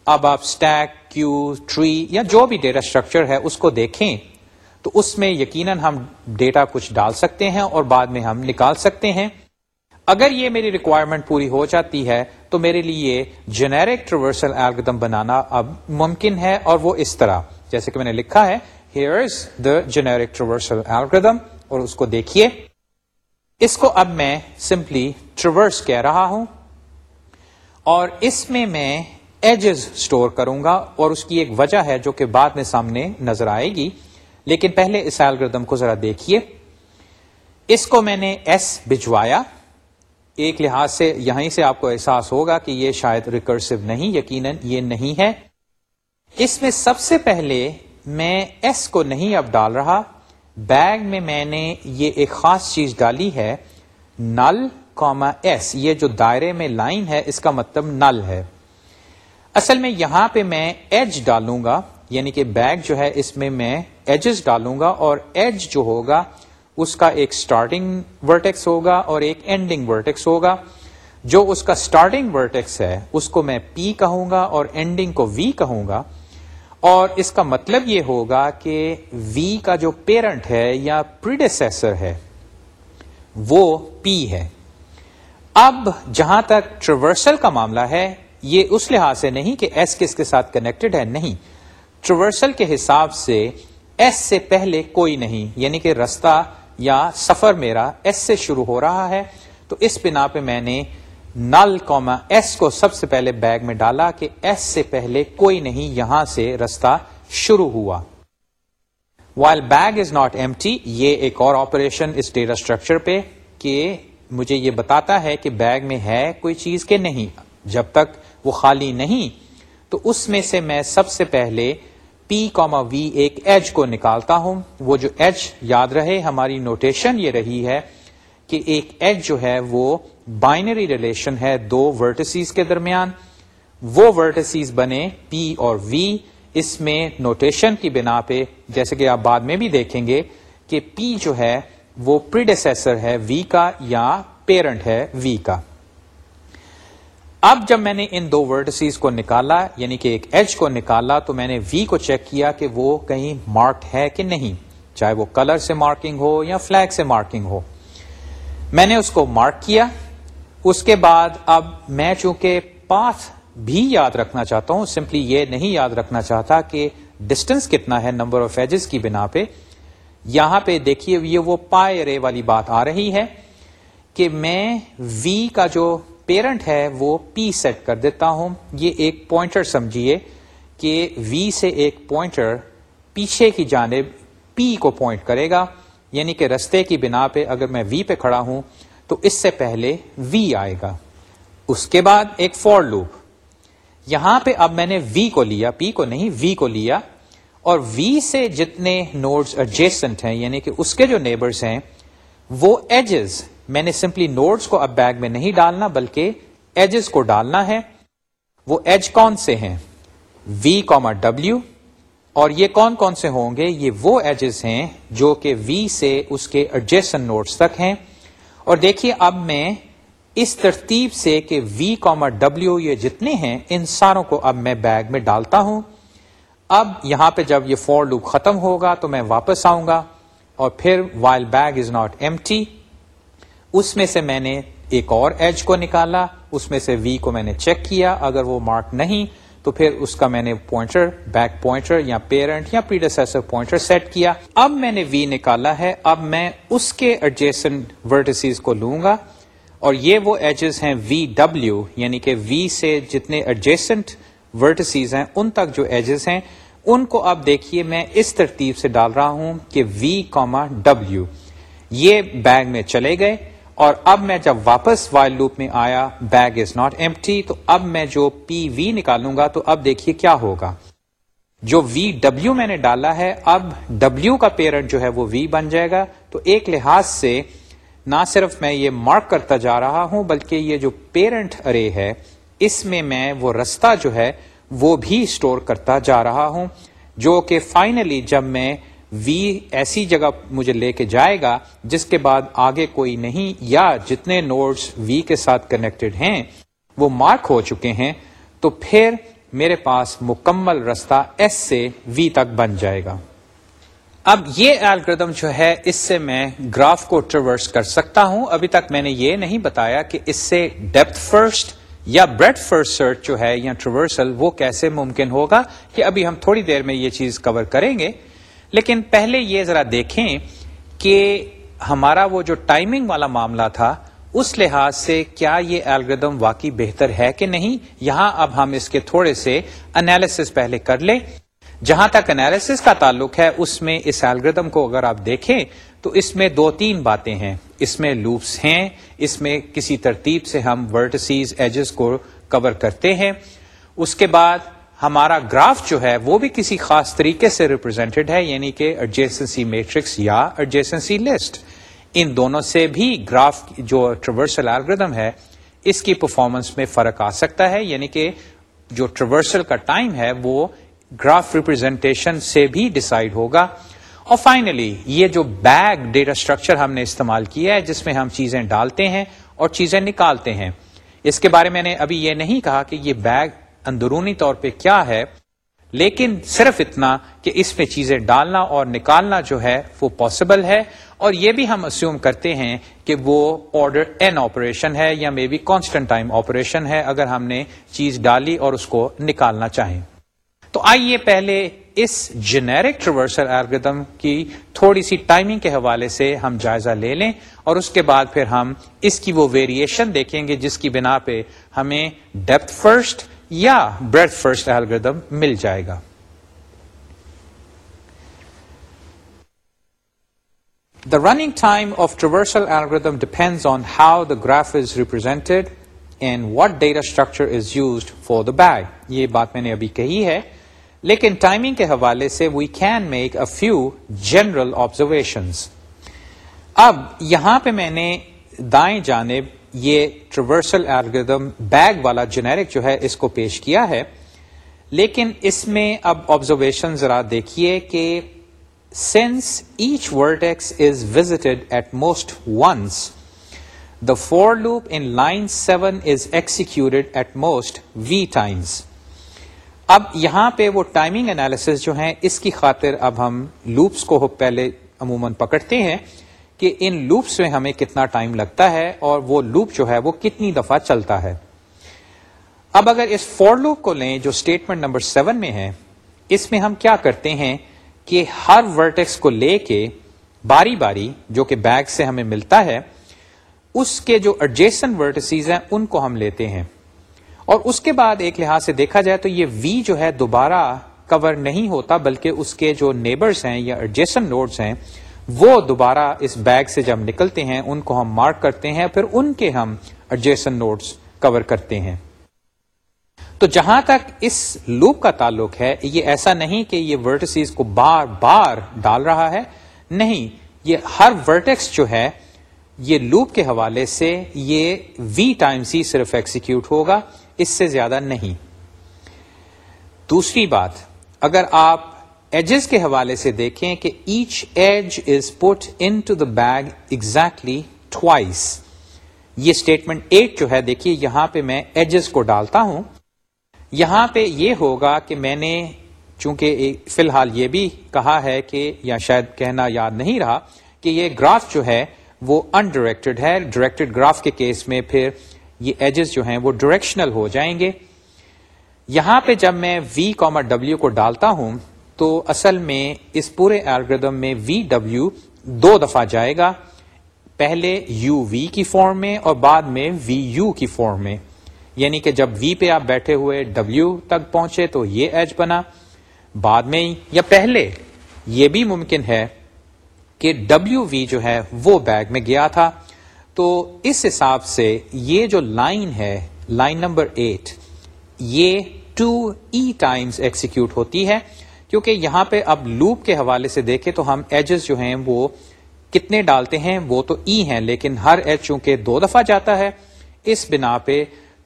اب آپ اسٹیک کیو ٹری یا جو بھی ڈیٹا اسٹرکچر ہے اس کو دیکھیں تو اس میں یقیناً ہم ڈیٹا کچھ ڈال سکتے ہیں اور بعد میں ہم نکال سکتے ہیں۔ اگر یہ میری ریکوائرمنٹ پوری ہو جاتی ہے تو میرے لیے جنیرک ٹریورسل ایلگدم بنانا اب ممکن ہے اور وہ اس طرح۔ جیسے کہ میں نے لکھا ہے here is the generic traversal algorithm اور اس کو دیکھیے۔ اس کو اب میں سمپلی ٹریورس کہہ رہا ہوں اور اس میں میں ایجز اسٹور کروں گا اور اس کی ایک وجہ ہے جو کہ بعد میں سامنے نظر آئے گی۔ لیکن پہلے اس ایلگردم کو ذرا دیکھیے۔ اس کو میں نے ایس بھجوایا۔ ایک لحاظ سے یہیں سے آپ کو احساس ہوگا کہ یہ شاید ریکرسو نہیں، یقیناً یہ نہیں ہے۔ اس میں سب سے پہلے میں ایس کو نہیں اب ڈال رہا۔ بیگ میں میں نے یہ ایک خاص چیز ڈالی ہے، نل کوما ایس یہ جو دائرے میں لائن ہے، اس کا مطلب نل ہے۔ اصل میں یہاں پہ میں ایج ڈالوں گا یعنی کہ بیگ جو ہے اس میں میں ایجز ڈالوں گا اور ایج جو ہوگا، اس کا ایک اسٹارٹنگ ورٹیکس ہوگا اور ایک اینڈنگ ورٹیکس ہوگا۔ جو اس کا اسٹارٹنگ ورٹیکس ہے، اس کو میں پی کہوں گا اور اینڈنگ کو وی کہوں گا۔ اور اس کا مطلب یہ ہوگا کہ وی کا جو پیرنٹ ہے یا پریڈیسر ہے، وہ پی ہے۔ اب جہاں تک ٹریورسل کا معاملہ ہے یہ اس لحاظ سے نہیں کہ ایس کس کے ساتھ کنیکٹڈ ہے، نہیں۔ ٹریورسل کے حساب سے ایس سے پہلے کوئی نہیں یعنی کہ رستہ یا سفر میرا ایس سے شروع ہو رہا ہے۔ تو اس بنا پہ میں نے نل کوما ایس کو سب سے پہلے بیگ میں ڈالا کہ ایس سے پہلے کوئی نہیں، یہاں سے رستہ شروع ہوا۔ While bag is not empty یہ ایک اور آپریشن اس ڈیٹا اسٹرکچر پہ کہ مجھے یہ بتاتا ہے کہ بیگ میں ہے کوئی چیز کہ نہیں۔ جب تک وہ خالی نہیں، تو اس میں سے میں سب سے پہلے پی کوما وی ایک ایج کو نکالتا ہوں۔ وہ جو ایج یاد رہے، ہماری نوٹیشن یہ رہی ہے کہ ایک ایج جو ہے وہ بائنری ریلیشن ہے دو ورٹسیز کے درمیان۔ وہ ورٹسیز بنے پی اور وی اس میں نوٹیشن کی بنا پہ، جیسے کہ آپ بعد میں بھی دیکھیں گے کہ پی جو ہے وہ پریڈیسر ہے وی کا یا پیرنٹ ہے وی کا۔ اب جب میں نے ان دو ورڈسیز کو نکالا یعنی کہ ایک ایج کو نکالا، تو میں نے وی کو چیک کیا کہ وہ کہیں مارک ہے کہ نہیں، چاہے وہ کلر سے مارکنگ ہو یا فلیگ سے مارکنگ ہو۔ میں نے اس کو مارک کیا۔ اس کے بعد اب میں چونکہ پاتھ بھی یاد رکھنا چاہتا ہوں سمپلی یہ نہیں یاد رکھنا چاہتا کہ ڈسٹینس کتنا ہے نمبر آف ایجز کی بنا پہ۔ یہاں پہ دیکھیے، یہ وہ پائے رے والی بات آ رہی ہے کہ میں وی کا جو پیرنٹ ہے وہ پی سیٹ کر دیتا ہوں۔ یہ ایک پوائنٹر سمجھیے کہ وی سے ایک پوائنٹر پیچھے کی جانب پی کو پوائنٹ کرے گا یعنی کہ رستے کی بنا پہ اگر میں وی پہ کھڑا ہوں تو اس سے پہلے وی آئے گا۔ اس کے بعد ایک فور لوپ یہاں پہ اب میں نے وی کو لیا پی کو نہیں وی کو لیا۔ اور وی سے جتنے نوڈز ایڈجسٹنٹ ہیں یعنی کہ اس کے جو نیبرز ہیں، وہ ایجز میں نے سمپلی نوٹس کو اب بیگ میں نہیں ڈالنا بلکہ ایجز کو ڈالنا ہے۔ وہ ایج کون سے ہیں؟ وی کوما ڈبلو اور یہ کون کون سے ہوں گے؟ یہ وہ ایجز ہیں جو کہ وی سے اس کے ایڈجسٹن نوٹس تک ہیں۔ اور دیکھیے اب میں اس ترتیب سے کہ وی کوما ڈبلو یہ جتنے ہیں، ان ساروں کو اب میں بیگ میں ڈالتا ہوں۔ اب یہاں پہ جب یہ فور لوپ ختم ہوگا تو میں واپس آؤں گا اور پھر while bag is not empty اس میں سے میں نے ایک اور ایج کو نکالا، اس میں سے وی کو میں نے چیک کیا، اگر وہ مارک نہیں، تو پھر اس کا میں نے پوائنٹر بیک پوائنٹر یا پیرنٹ یا پیڈیسر پوائنٹر سیٹ کیا۔ اب میں نے وی نکالا ہے، اب میں اس کے ایڈجسٹن ورٹسیز کو لوں گا۔ اور یہ وہ ایجز ہیں وی ڈبلو یعنی کہ وی سے جتنے ایڈجسٹنٹ ورٹسیز ہیں، ان تک جو ایجز ہیں، ان کو اب دیکھیے، میں اس ترتیب سے ڈال رہا ہوں کہ وی کاما ڈبلو یہ بیگ میں چلے گئے۔ اور اب میں جب واپس وائل لوپ میں آیا بیگ از ناٹ ایم تو اب میں جو پی وی نکالوں گا تو اب دیکھیے کیا ہوگا۔ جو وی ڈبلو میں نے ڈالا ہے، اب ڈبلو کا پیرنٹ جو ہے وہ وی بن جائے گا۔ تو ایک لحاظ سے نہ صرف میں یہ مارک کرتا جا رہا ہوں، بلکہ یہ جو پیرنٹ ارے ہے، اس میں میں وہ رستہ جو ہے وہ بھی اسٹور کرتا جا رہا ہوں، جو کہ فائنلی جب میں وی ایسی جگہ مجھے لے کے جائے گا جس کے بعد آگے کوئی نہیں یا جتنے نوڈز وی کے ساتھ کنیکٹڈ ہیں وہ مارک ہو چکے ہیں، تو پھر میرے پاس مکمل رستہ ایس سے وی تک بن جائے گا۔ اب یہ الگریدم جو ہے، اس سے میں گراف کو ٹریورس کر سکتا ہوں۔ ابھی تک میں نے یہ نہیں بتایا کہ اس سے ڈیپتھ فرسٹ یا بریڈ فرسٹ سرچ جو ہے یا ٹریورسل وہ کیسے ممکن ہوگا کہ ابھی ہم تھوڑی دیر میں یہ چیز کور کریں گے۔ لیکن پہلے یہ ذرا دیکھیں کہ ہمارا وہ جو ٹائمنگ والا معاملہ تھا، اس لحاظ سے کیا یہ الگریدم واقعی بہتر ہے کہ نہیں؟ یہاں اب ہم اس کے تھوڑے سے انالیس پہلے کر لیں۔ جہاں تک انالیس کا تعلق ہے، اس میں اس الگریدم کو اگر آپ دیکھیں، تو اس میں دو تین باتیں ہیں۔ اس میں لوپس ہیں، اس میں کسی ترتیب سے ہم ورٹسیز ایجز کو کور کرتے ہیں۔ اس کے بعد ہمارا گراف جو ہے وہ بھی کسی خاص طریقے سے ریپرزینٹڈ ہے یعنی کہ ایڈجیسنسی میٹرکس یا ایڈجیسنسی لسٹ ان دونوں سے بھی گراف جو ٹریورسل الگریدم ہے، اس کی پرفارمنس میں فرق آ سکتا ہے۔ یعنی کہ جو ٹریورسل کا ٹائم ہے، وہ گراف ریپرزینٹیشن سے بھی ڈسائڈ ہوگا۔ اور فائنلی یہ جو بیگ ڈیٹا اسٹرکچر ہم نے استعمال کیا ہے، جس میں ہم چیزیں ڈالتے ہیں اور چیزیں نکالتے ہیں۔ اس کے بارے میں نے ابھی یہ نہیں کہا کہ یہ بیگ اندرونی طور پہ کیا ہے، لیکن صرف اتنا کہ اس میں چیزیں ڈالنا اور نکالنا جو ہے وہ پاسبل ہے، اور یہ بھی ہم اسیوم کرتے ہیں کہ وہ آرڈر این آپریشن ہے یا may be constant time operation ہے، اگر ہم نے چیز ڈالی اور اس کو نکالنا چاہیں۔ تو آئیے پہلے اس جنیرک ٹریورسل الگریدم کی تھوڑی سی ٹائمنگ کے حوالے سے ہم جائزہ لے لیں، اور اس کے بعد پھر ہم اس کی وہ ویریشن دیکھیں گے جس کی بنا پہ ہمیں ڈیپتھ فرسٹ یا بریڈ فرسٹ الگریدم مل جائے گا۔ The running time of traversal algorithm depends on how the graph is represented and what data structure is used for the bag یہ بات میں نے ابھی کہی ہے۔ لیکن ٹائمنگ کے حوالے سے we can make a few general observation اب یہاں پہ میں نے دائیں جانب یہ ٹریورسل ایلگردم بیگ والا جنیرک جو ہے اس کو پیش کیا ہے۔ لیکن اس میں اب آبزرویشن ذرا دیکھیے کہ since each vertex is visited at most once the for loop in line seven is executed at most V times اب یہاں پہ وہ ٹائمنگ انالیس جو ہیں اس کی خاطر اب ہم لوپس کو پہلے عموماً پکڑتے ہیں۔ کہ ان لوپس میں ہمیں کتنا ٹائم لگتا ہے اور وہ لوپ جو ہے وہ کتنی دفعہ چلتا ہے۔ اب اگر اس فور لوپ کو لیں جو اسٹیٹمنٹ نمبر سیون میں ہے، اس میں ہم کیا کرتے ہیں کہ ہر ورٹیکس کو لے کے باری باری جو کہ بیگ سے ہمیں ملتا ہے، اس کے جو ایڈجیسن ورٹسیز ہیں، ان کو ہم لیتے ہیں۔ اور اس کے بعد ایک لحاظ سے دیکھا جائے تو یہ وی جو ہے دوبارہ کور نہیں ہوتا، بلکہ اس کے جو نیبرز ہیں یا ایڈجسٹن نوڈز ہیں وہ دوبارہ اس بیگ سے جب نکلتے ہیں، ان کو ہم مارک کرتے ہیں، پھر ان کے ہم ایڈجسٹن نوڈز کور کرتے ہیں۔ تو جہاں تک اس لوپ کا تعلق ہے، یہ ایسا نہیں کہ یہ ورٹسیز کو بار بار ڈال رہا ہے، نہیں، یہ ہر ورٹیکس جو ہے، یہ لوپ کے حوالے سے یہ وی ٹائم سی صرف ایکسیکیوٹ ہوگا، اس سے زیادہ نہیں۔ دوسری بات، اگر آپ ایجز کے حوالے سے دیکھیں کہ each edge is put in to the bag exactly twice یہ اسٹیٹمنٹ ایٹ جو ہے، دیکھیے، یہاں پہ میں ایجز کو ڈالتا ہوں۔ یہاں پہ یہ ہوگا کہ میں نے چونکہ فی الحال یہ بھی کہا ہے کہ یا شاید کہنا یاد نہیں رہا کہ یہ گراف جو ہے وہ انڈائریکٹڈ ہے۔ ڈائریکٹڈ گراف کے کیس میں پھر یہ ایجز جو ہیں وہ ڈائریکشنل ہو جائیں گے۔ یہاں پہ جب میں وی کامر ڈبلو کو ڈالتا ہوں تو اصل میں اس پورے الگریدم میں وی ڈبلو دو دفعہ جائے گا، پہلے یو وی کی فارم میں اور بعد میں وی یو کی فارم میں۔ یعنی کہ جب وی پہ آپ بیٹھے ہوئے ڈبلو تک پہنچے تو یہ ایج بنا۔ بعد میں یا پہلے، یہ بھی ممکن ہے کہ ڈبلو وی جو ہے وہ بیگ میں گیا تھا۔ تو اس حساب سے یہ جو لائن ہے لائن نمبر ایٹ یہ ٹو ای ٹائمز ایکسیکیوٹ ہوتی ہے۔ کیونکہ یہاں پہ اب لوپ کے حوالے سے دیکھیں تو ہم ایجز جو ہیں وہ کتنے ڈالتے ہیں؟ وہ تو ای ہیں، لیکن ہر ایج چونکہ دو دفعہ جاتا ہے، اس بنا پہ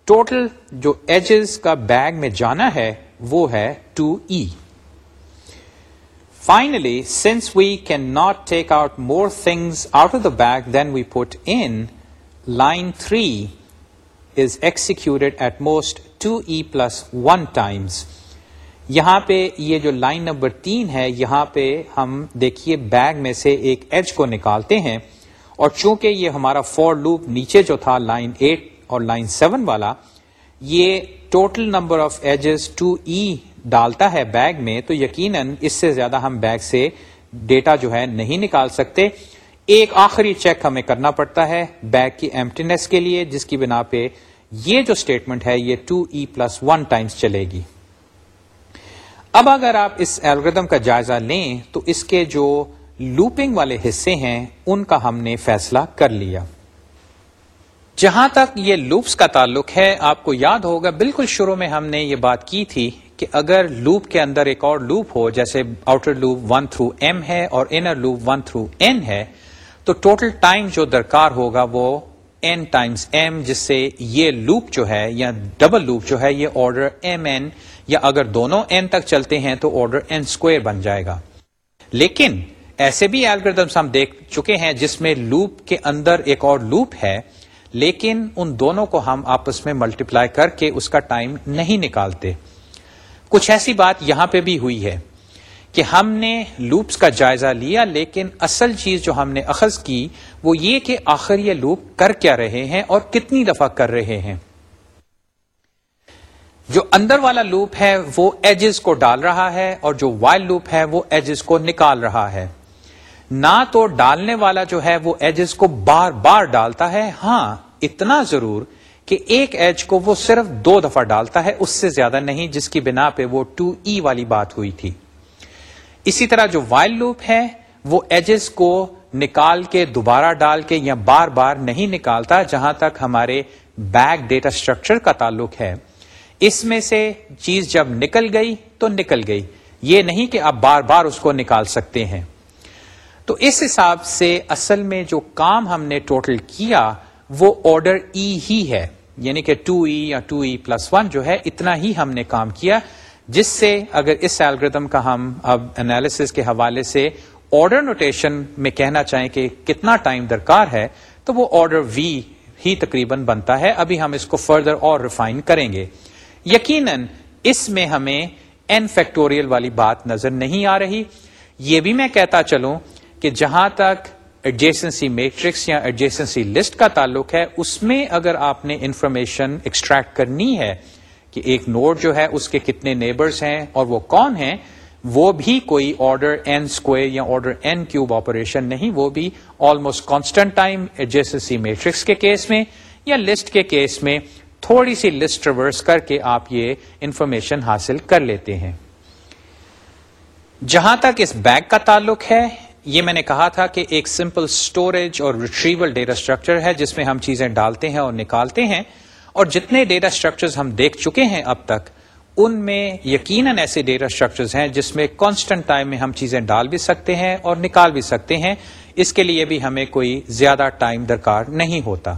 ٹوٹل جو ایجز کا بیگ میں جانا ہے وہ ہے two E finally since we can not take out more things out of the bag then we put in line three is executed at most two E plus one times یہاں پہ یہ جو line number تین ہے، یہاں پہ ہم دیکھیے بیگ میں سے ایک ایج کو نکالتے ہیں۔ اور چونکہ یہ ہمارا فور لوپ نیچے جو تھا، لائن ایٹ اور لائن سیون والا، یہ total number of edges two E ڈالتا ہے بیگ میں، تو یقیناً اس سے زیادہ ہم بیگ سے ڈیٹا جو ہے نہیں نکال سکتے۔ ایک آخری چیک ہمیں کرنا پڑتا ہے بیگ کی ایمٹینس کے لیے، جس کی بنا پہ یہ جو اسٹیٹمنٹ ہے، یہ two E plus one times چلے گی۔ اب اگر آپ اس الگریدم کا جائزہ لیں، تو اس کے جو لوپنگ والے حصے ہیں، ان کا ہم نے فیصلہ کر لیا۔ جہاں تک یہ لوپس کا تعلق ہے، آپ کو یاد ہوگا، بالکل شروع میں ہم نے یہ بات کی تھی کہ اگر لوپ کے اندر ایک اور لوپ ہو، جیسے outer loop one through M ہے اور inner loop one through N ہے، تو ٹوٹل ٹائم جو درکار ہوگا وہ این ٹائمس ایم جس سے یہ لوپ جو ہے یا ڈبل لوپ جو ہے، یہ آرڈر ایم این یا اگر دونوں این تک چلتے ہیں تو آرڈر این اسکوئر بن جائے گا۔ لیکن ایسے بھی الگریدمس ہم دیکھ چکے ہیں جس میں لوپ کے اندر ایک اور لوپ ہے، لیکن ان دونوں کو ہم آپس میں ملٹیپلائی کر کے اس کا ٹائم نہیں نکالتے۔ کچھ ایسی بات یہاں پہ بھی ہوئی ہے کہ ہم نے لوپس کا جائزہ لیا، لیکن اصل چیز جو ہم نے اخذ کی وہ یہ کہ آخر یہ لوپ کر کیا رہے ہیں اور کتنی دفعہ کر رہے ہیں۔ جو اندر والا لوپ ہے وہ ایجز کو ڈال رہا ہے اور جو وائل لوپ ہے وہ ایجز کو نکال رہا ہے۔ نہ تو ڈالنے والا جو ہے وہ ایجز کو بار بار ڈالتا ہے۔ ہاں اتنا ضرور کہ ایک ایج کو وہ صرف دو دفعہ ڈالتا ہے، اس سے زیادہ نہیں، جس کی بنا پہ وہ ٹو ای والی بات ہوئی تھی۔ اسی طرح جو وائل لوپ ہے، وہ ایجز کو نکال کے دوبارہ ڈال کے یا بار بار نہیں نکالتا، جہاں تک ہمارے بیک ڈیٹا اسٹرکچر کا تعلق ہے۔ اس میں سے چیز جب نکل گئی تو نکل گئی۔ یہ نہیں کہ آپ بار بار اس کو نکال سکتے ہیں۔ تو اس حساب سے اصل میں جو کام ہم نے ٹوٹل کیا وہ آرڈر ای ہی ہے۔ یعنی کہ ٹو ای یا ٹو ای پلس ون جو ہے، اتنا ہی ہم نے کام کیا۔ جس سے اگر اس ایلگردم کا ہم اب انالیس کے حوالے سے آرڈر نوٹیشن میں کہنا چاہیں کہ کتنا ٹائم درکار ہے، تو وہ آرڈر وی ہی تقریباً بنتا ہے۔ ابھی ہم اس کو فردر اور ریفائن کریں گے۔ یقیناً اس میں ہمیں این فیکٹوریل والی بات نظر نہیں آ رہی۔ یہ بھی میں کہتا چلوں کہ جہاں تک ایڈجیسنسی میٹرکس یا ایڈجیسنسی لسٹ کا تعلق ہے، اس میں اگر آپ نے انفارمیشن ایکسٹریکٹ کرنی ہے کہ ایک نوڈ جو ہے، اس کے کتنے نیبرز ہیں اور وہ کون ہیں، وہ بھی کوئی آرڈر این اسکوئر یا آرڈر این کیوب آپریشن نہیں، وہ بھی almost constant time adjacency matrix کے کیس میں یا لسٹ کے کیس میں۔ تھوڑی سی لسٹ ریورس کر کے آپ یہ انفارمیشن حاصل کر لیتے ہیں۔ جہاں تک اس بیگ کا تعلق ہے، یہ میں نے کہا تھا کہ ایک سمپل اسٹوریج اور ریٹریول ڈیٹا اسٹرکچر ہے، جس میں ہم چیزیں ڈالتے ہیں اور نکالتے ہیں۔ اور جتنے ڈیٹا اسٹرکچر ہم دیکھ چکے ہیں اب تک، ان میں یقیناً ایسے ڈیٹا اسٹرکچرز ہیں جس میں کانسٹنٹ ٹائم میں ہم چیزیں ڈال بھی سکتے ہیں اور نکال بھی سکتے ہیں۔ اس کے لیے بھی ہمیں کوئی زیادہ ٹائم درکار نہیں ہوتا۔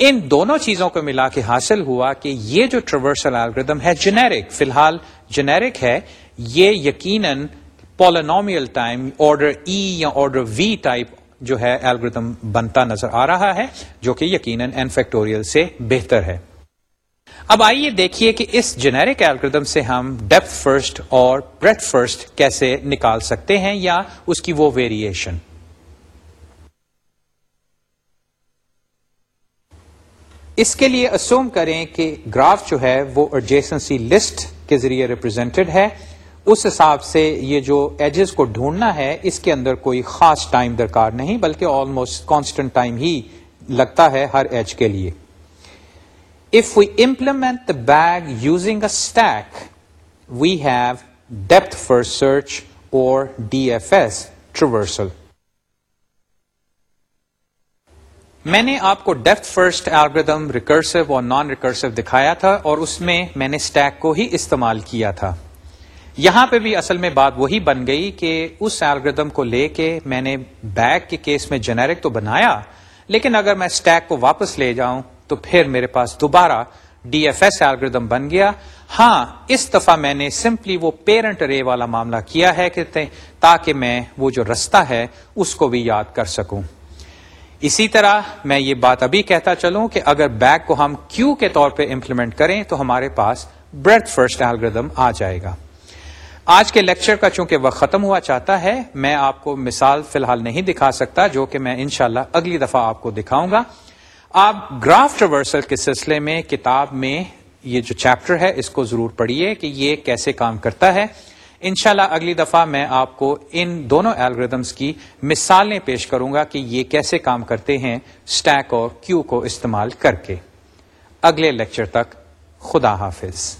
ان دونوں چیزوں کو ملا کے حاصل ہوا کہ یہ جو ٹریورسل الگریدم ہے جنیرک فی الحال جنیرک ہے، یہ یقیناً پولینومیل ٹائم آرڈر ای یا آرڈر وی ٹائپ جو ہے الگریدم بنتا نظر آ رہا ہے، جو کہ یقیناً این فیکٹوریل سے بہتر ہے۔ اب آئیے دیکھیے کہ اس جنیرک الگریدم سے ہم ڈیپتھ فرسٹ اور بریتھ فرسٹ کیسے نکال سکتے ہیں یا اس کی وہ ویریشن اس کے لیے اسوم کریں کہ گراف جو ہے وہ ایڈجیسنسی لسٹ کے ذریعے ریپرزینٹڈ ہے۔ اس حساب سے یہ جو ایجز کو ڈھونڈنا ہے، اس کے اندر کوئی خاص ٹائم درکار نہیں، بلکہ آلموسٹ کانسٹنٹ ٹائم ہی لگتا ہے ہر ایج کے لیے۔ If we implement the bag using a stack we have depth first search اور ڈی ایف ایس ٹریورسل میں نے آپ کو ڈیپتھ فرسٹ الگریدم ریکرسو اور نان ریکرسو دکھایا تھا اور اس میں میں نے اسٹیک کو ہی استعمال کیا تھا۔ یہاں پہ بھی اصل میں بات وہی بن گئی کہ اس ایلگردم کو لے کے میں نے بیک کے کیس میں جنیرک تو بنایا، لیکن اگر میں اسٹیک کو واپس لے جاؤں تو پھر میرے پاس دوبارہ ڈی ایف ایس ایلگردم بن گیا۔ ہاں اس دفعہ میں نے سمپلی وہ پیرنٹ رے والا معاملہ کیا ہے کہتے تاکہ میں وہ جو رستہ ہے اس کو بھی یاد کر سکوں۔ اسی طرح میں یہ بات ابھی کہتا چلوں کہ اگر بیک کو ہم کیو کے طور پہ امپلیمنٹ کریں تو ہمارے پاس بریتھ فرسٹ ایلگردم آ جائے گا۔ آج کے لیکچر کا چونکہ وقت ختم ہوا چاہتا ہے، میں آپ کو مثال فی الحال نہیں دکھا سکتا، جو کہ میں انشاءاللہ اگلی دفعہ آپ کو دکھاؤں گا۔ آپ گراف ریورسل کے سلسلے میں کتاب میں یہ جو چیپٹر ہے، اس کو ضرور پڑھیے کہ یہ کیسے کام کرتا ہے۔ انشاءاللہ اگلی دفعہ میں آپ کو ان دونوں الگریدمس کی مثالیں پیش کروں گا کہ یہ کیسے کام کرتے ہیں اسٹیک اور کیو کو استعمال کر کے۔ اگلے لیکچر تک خدا حافظ۔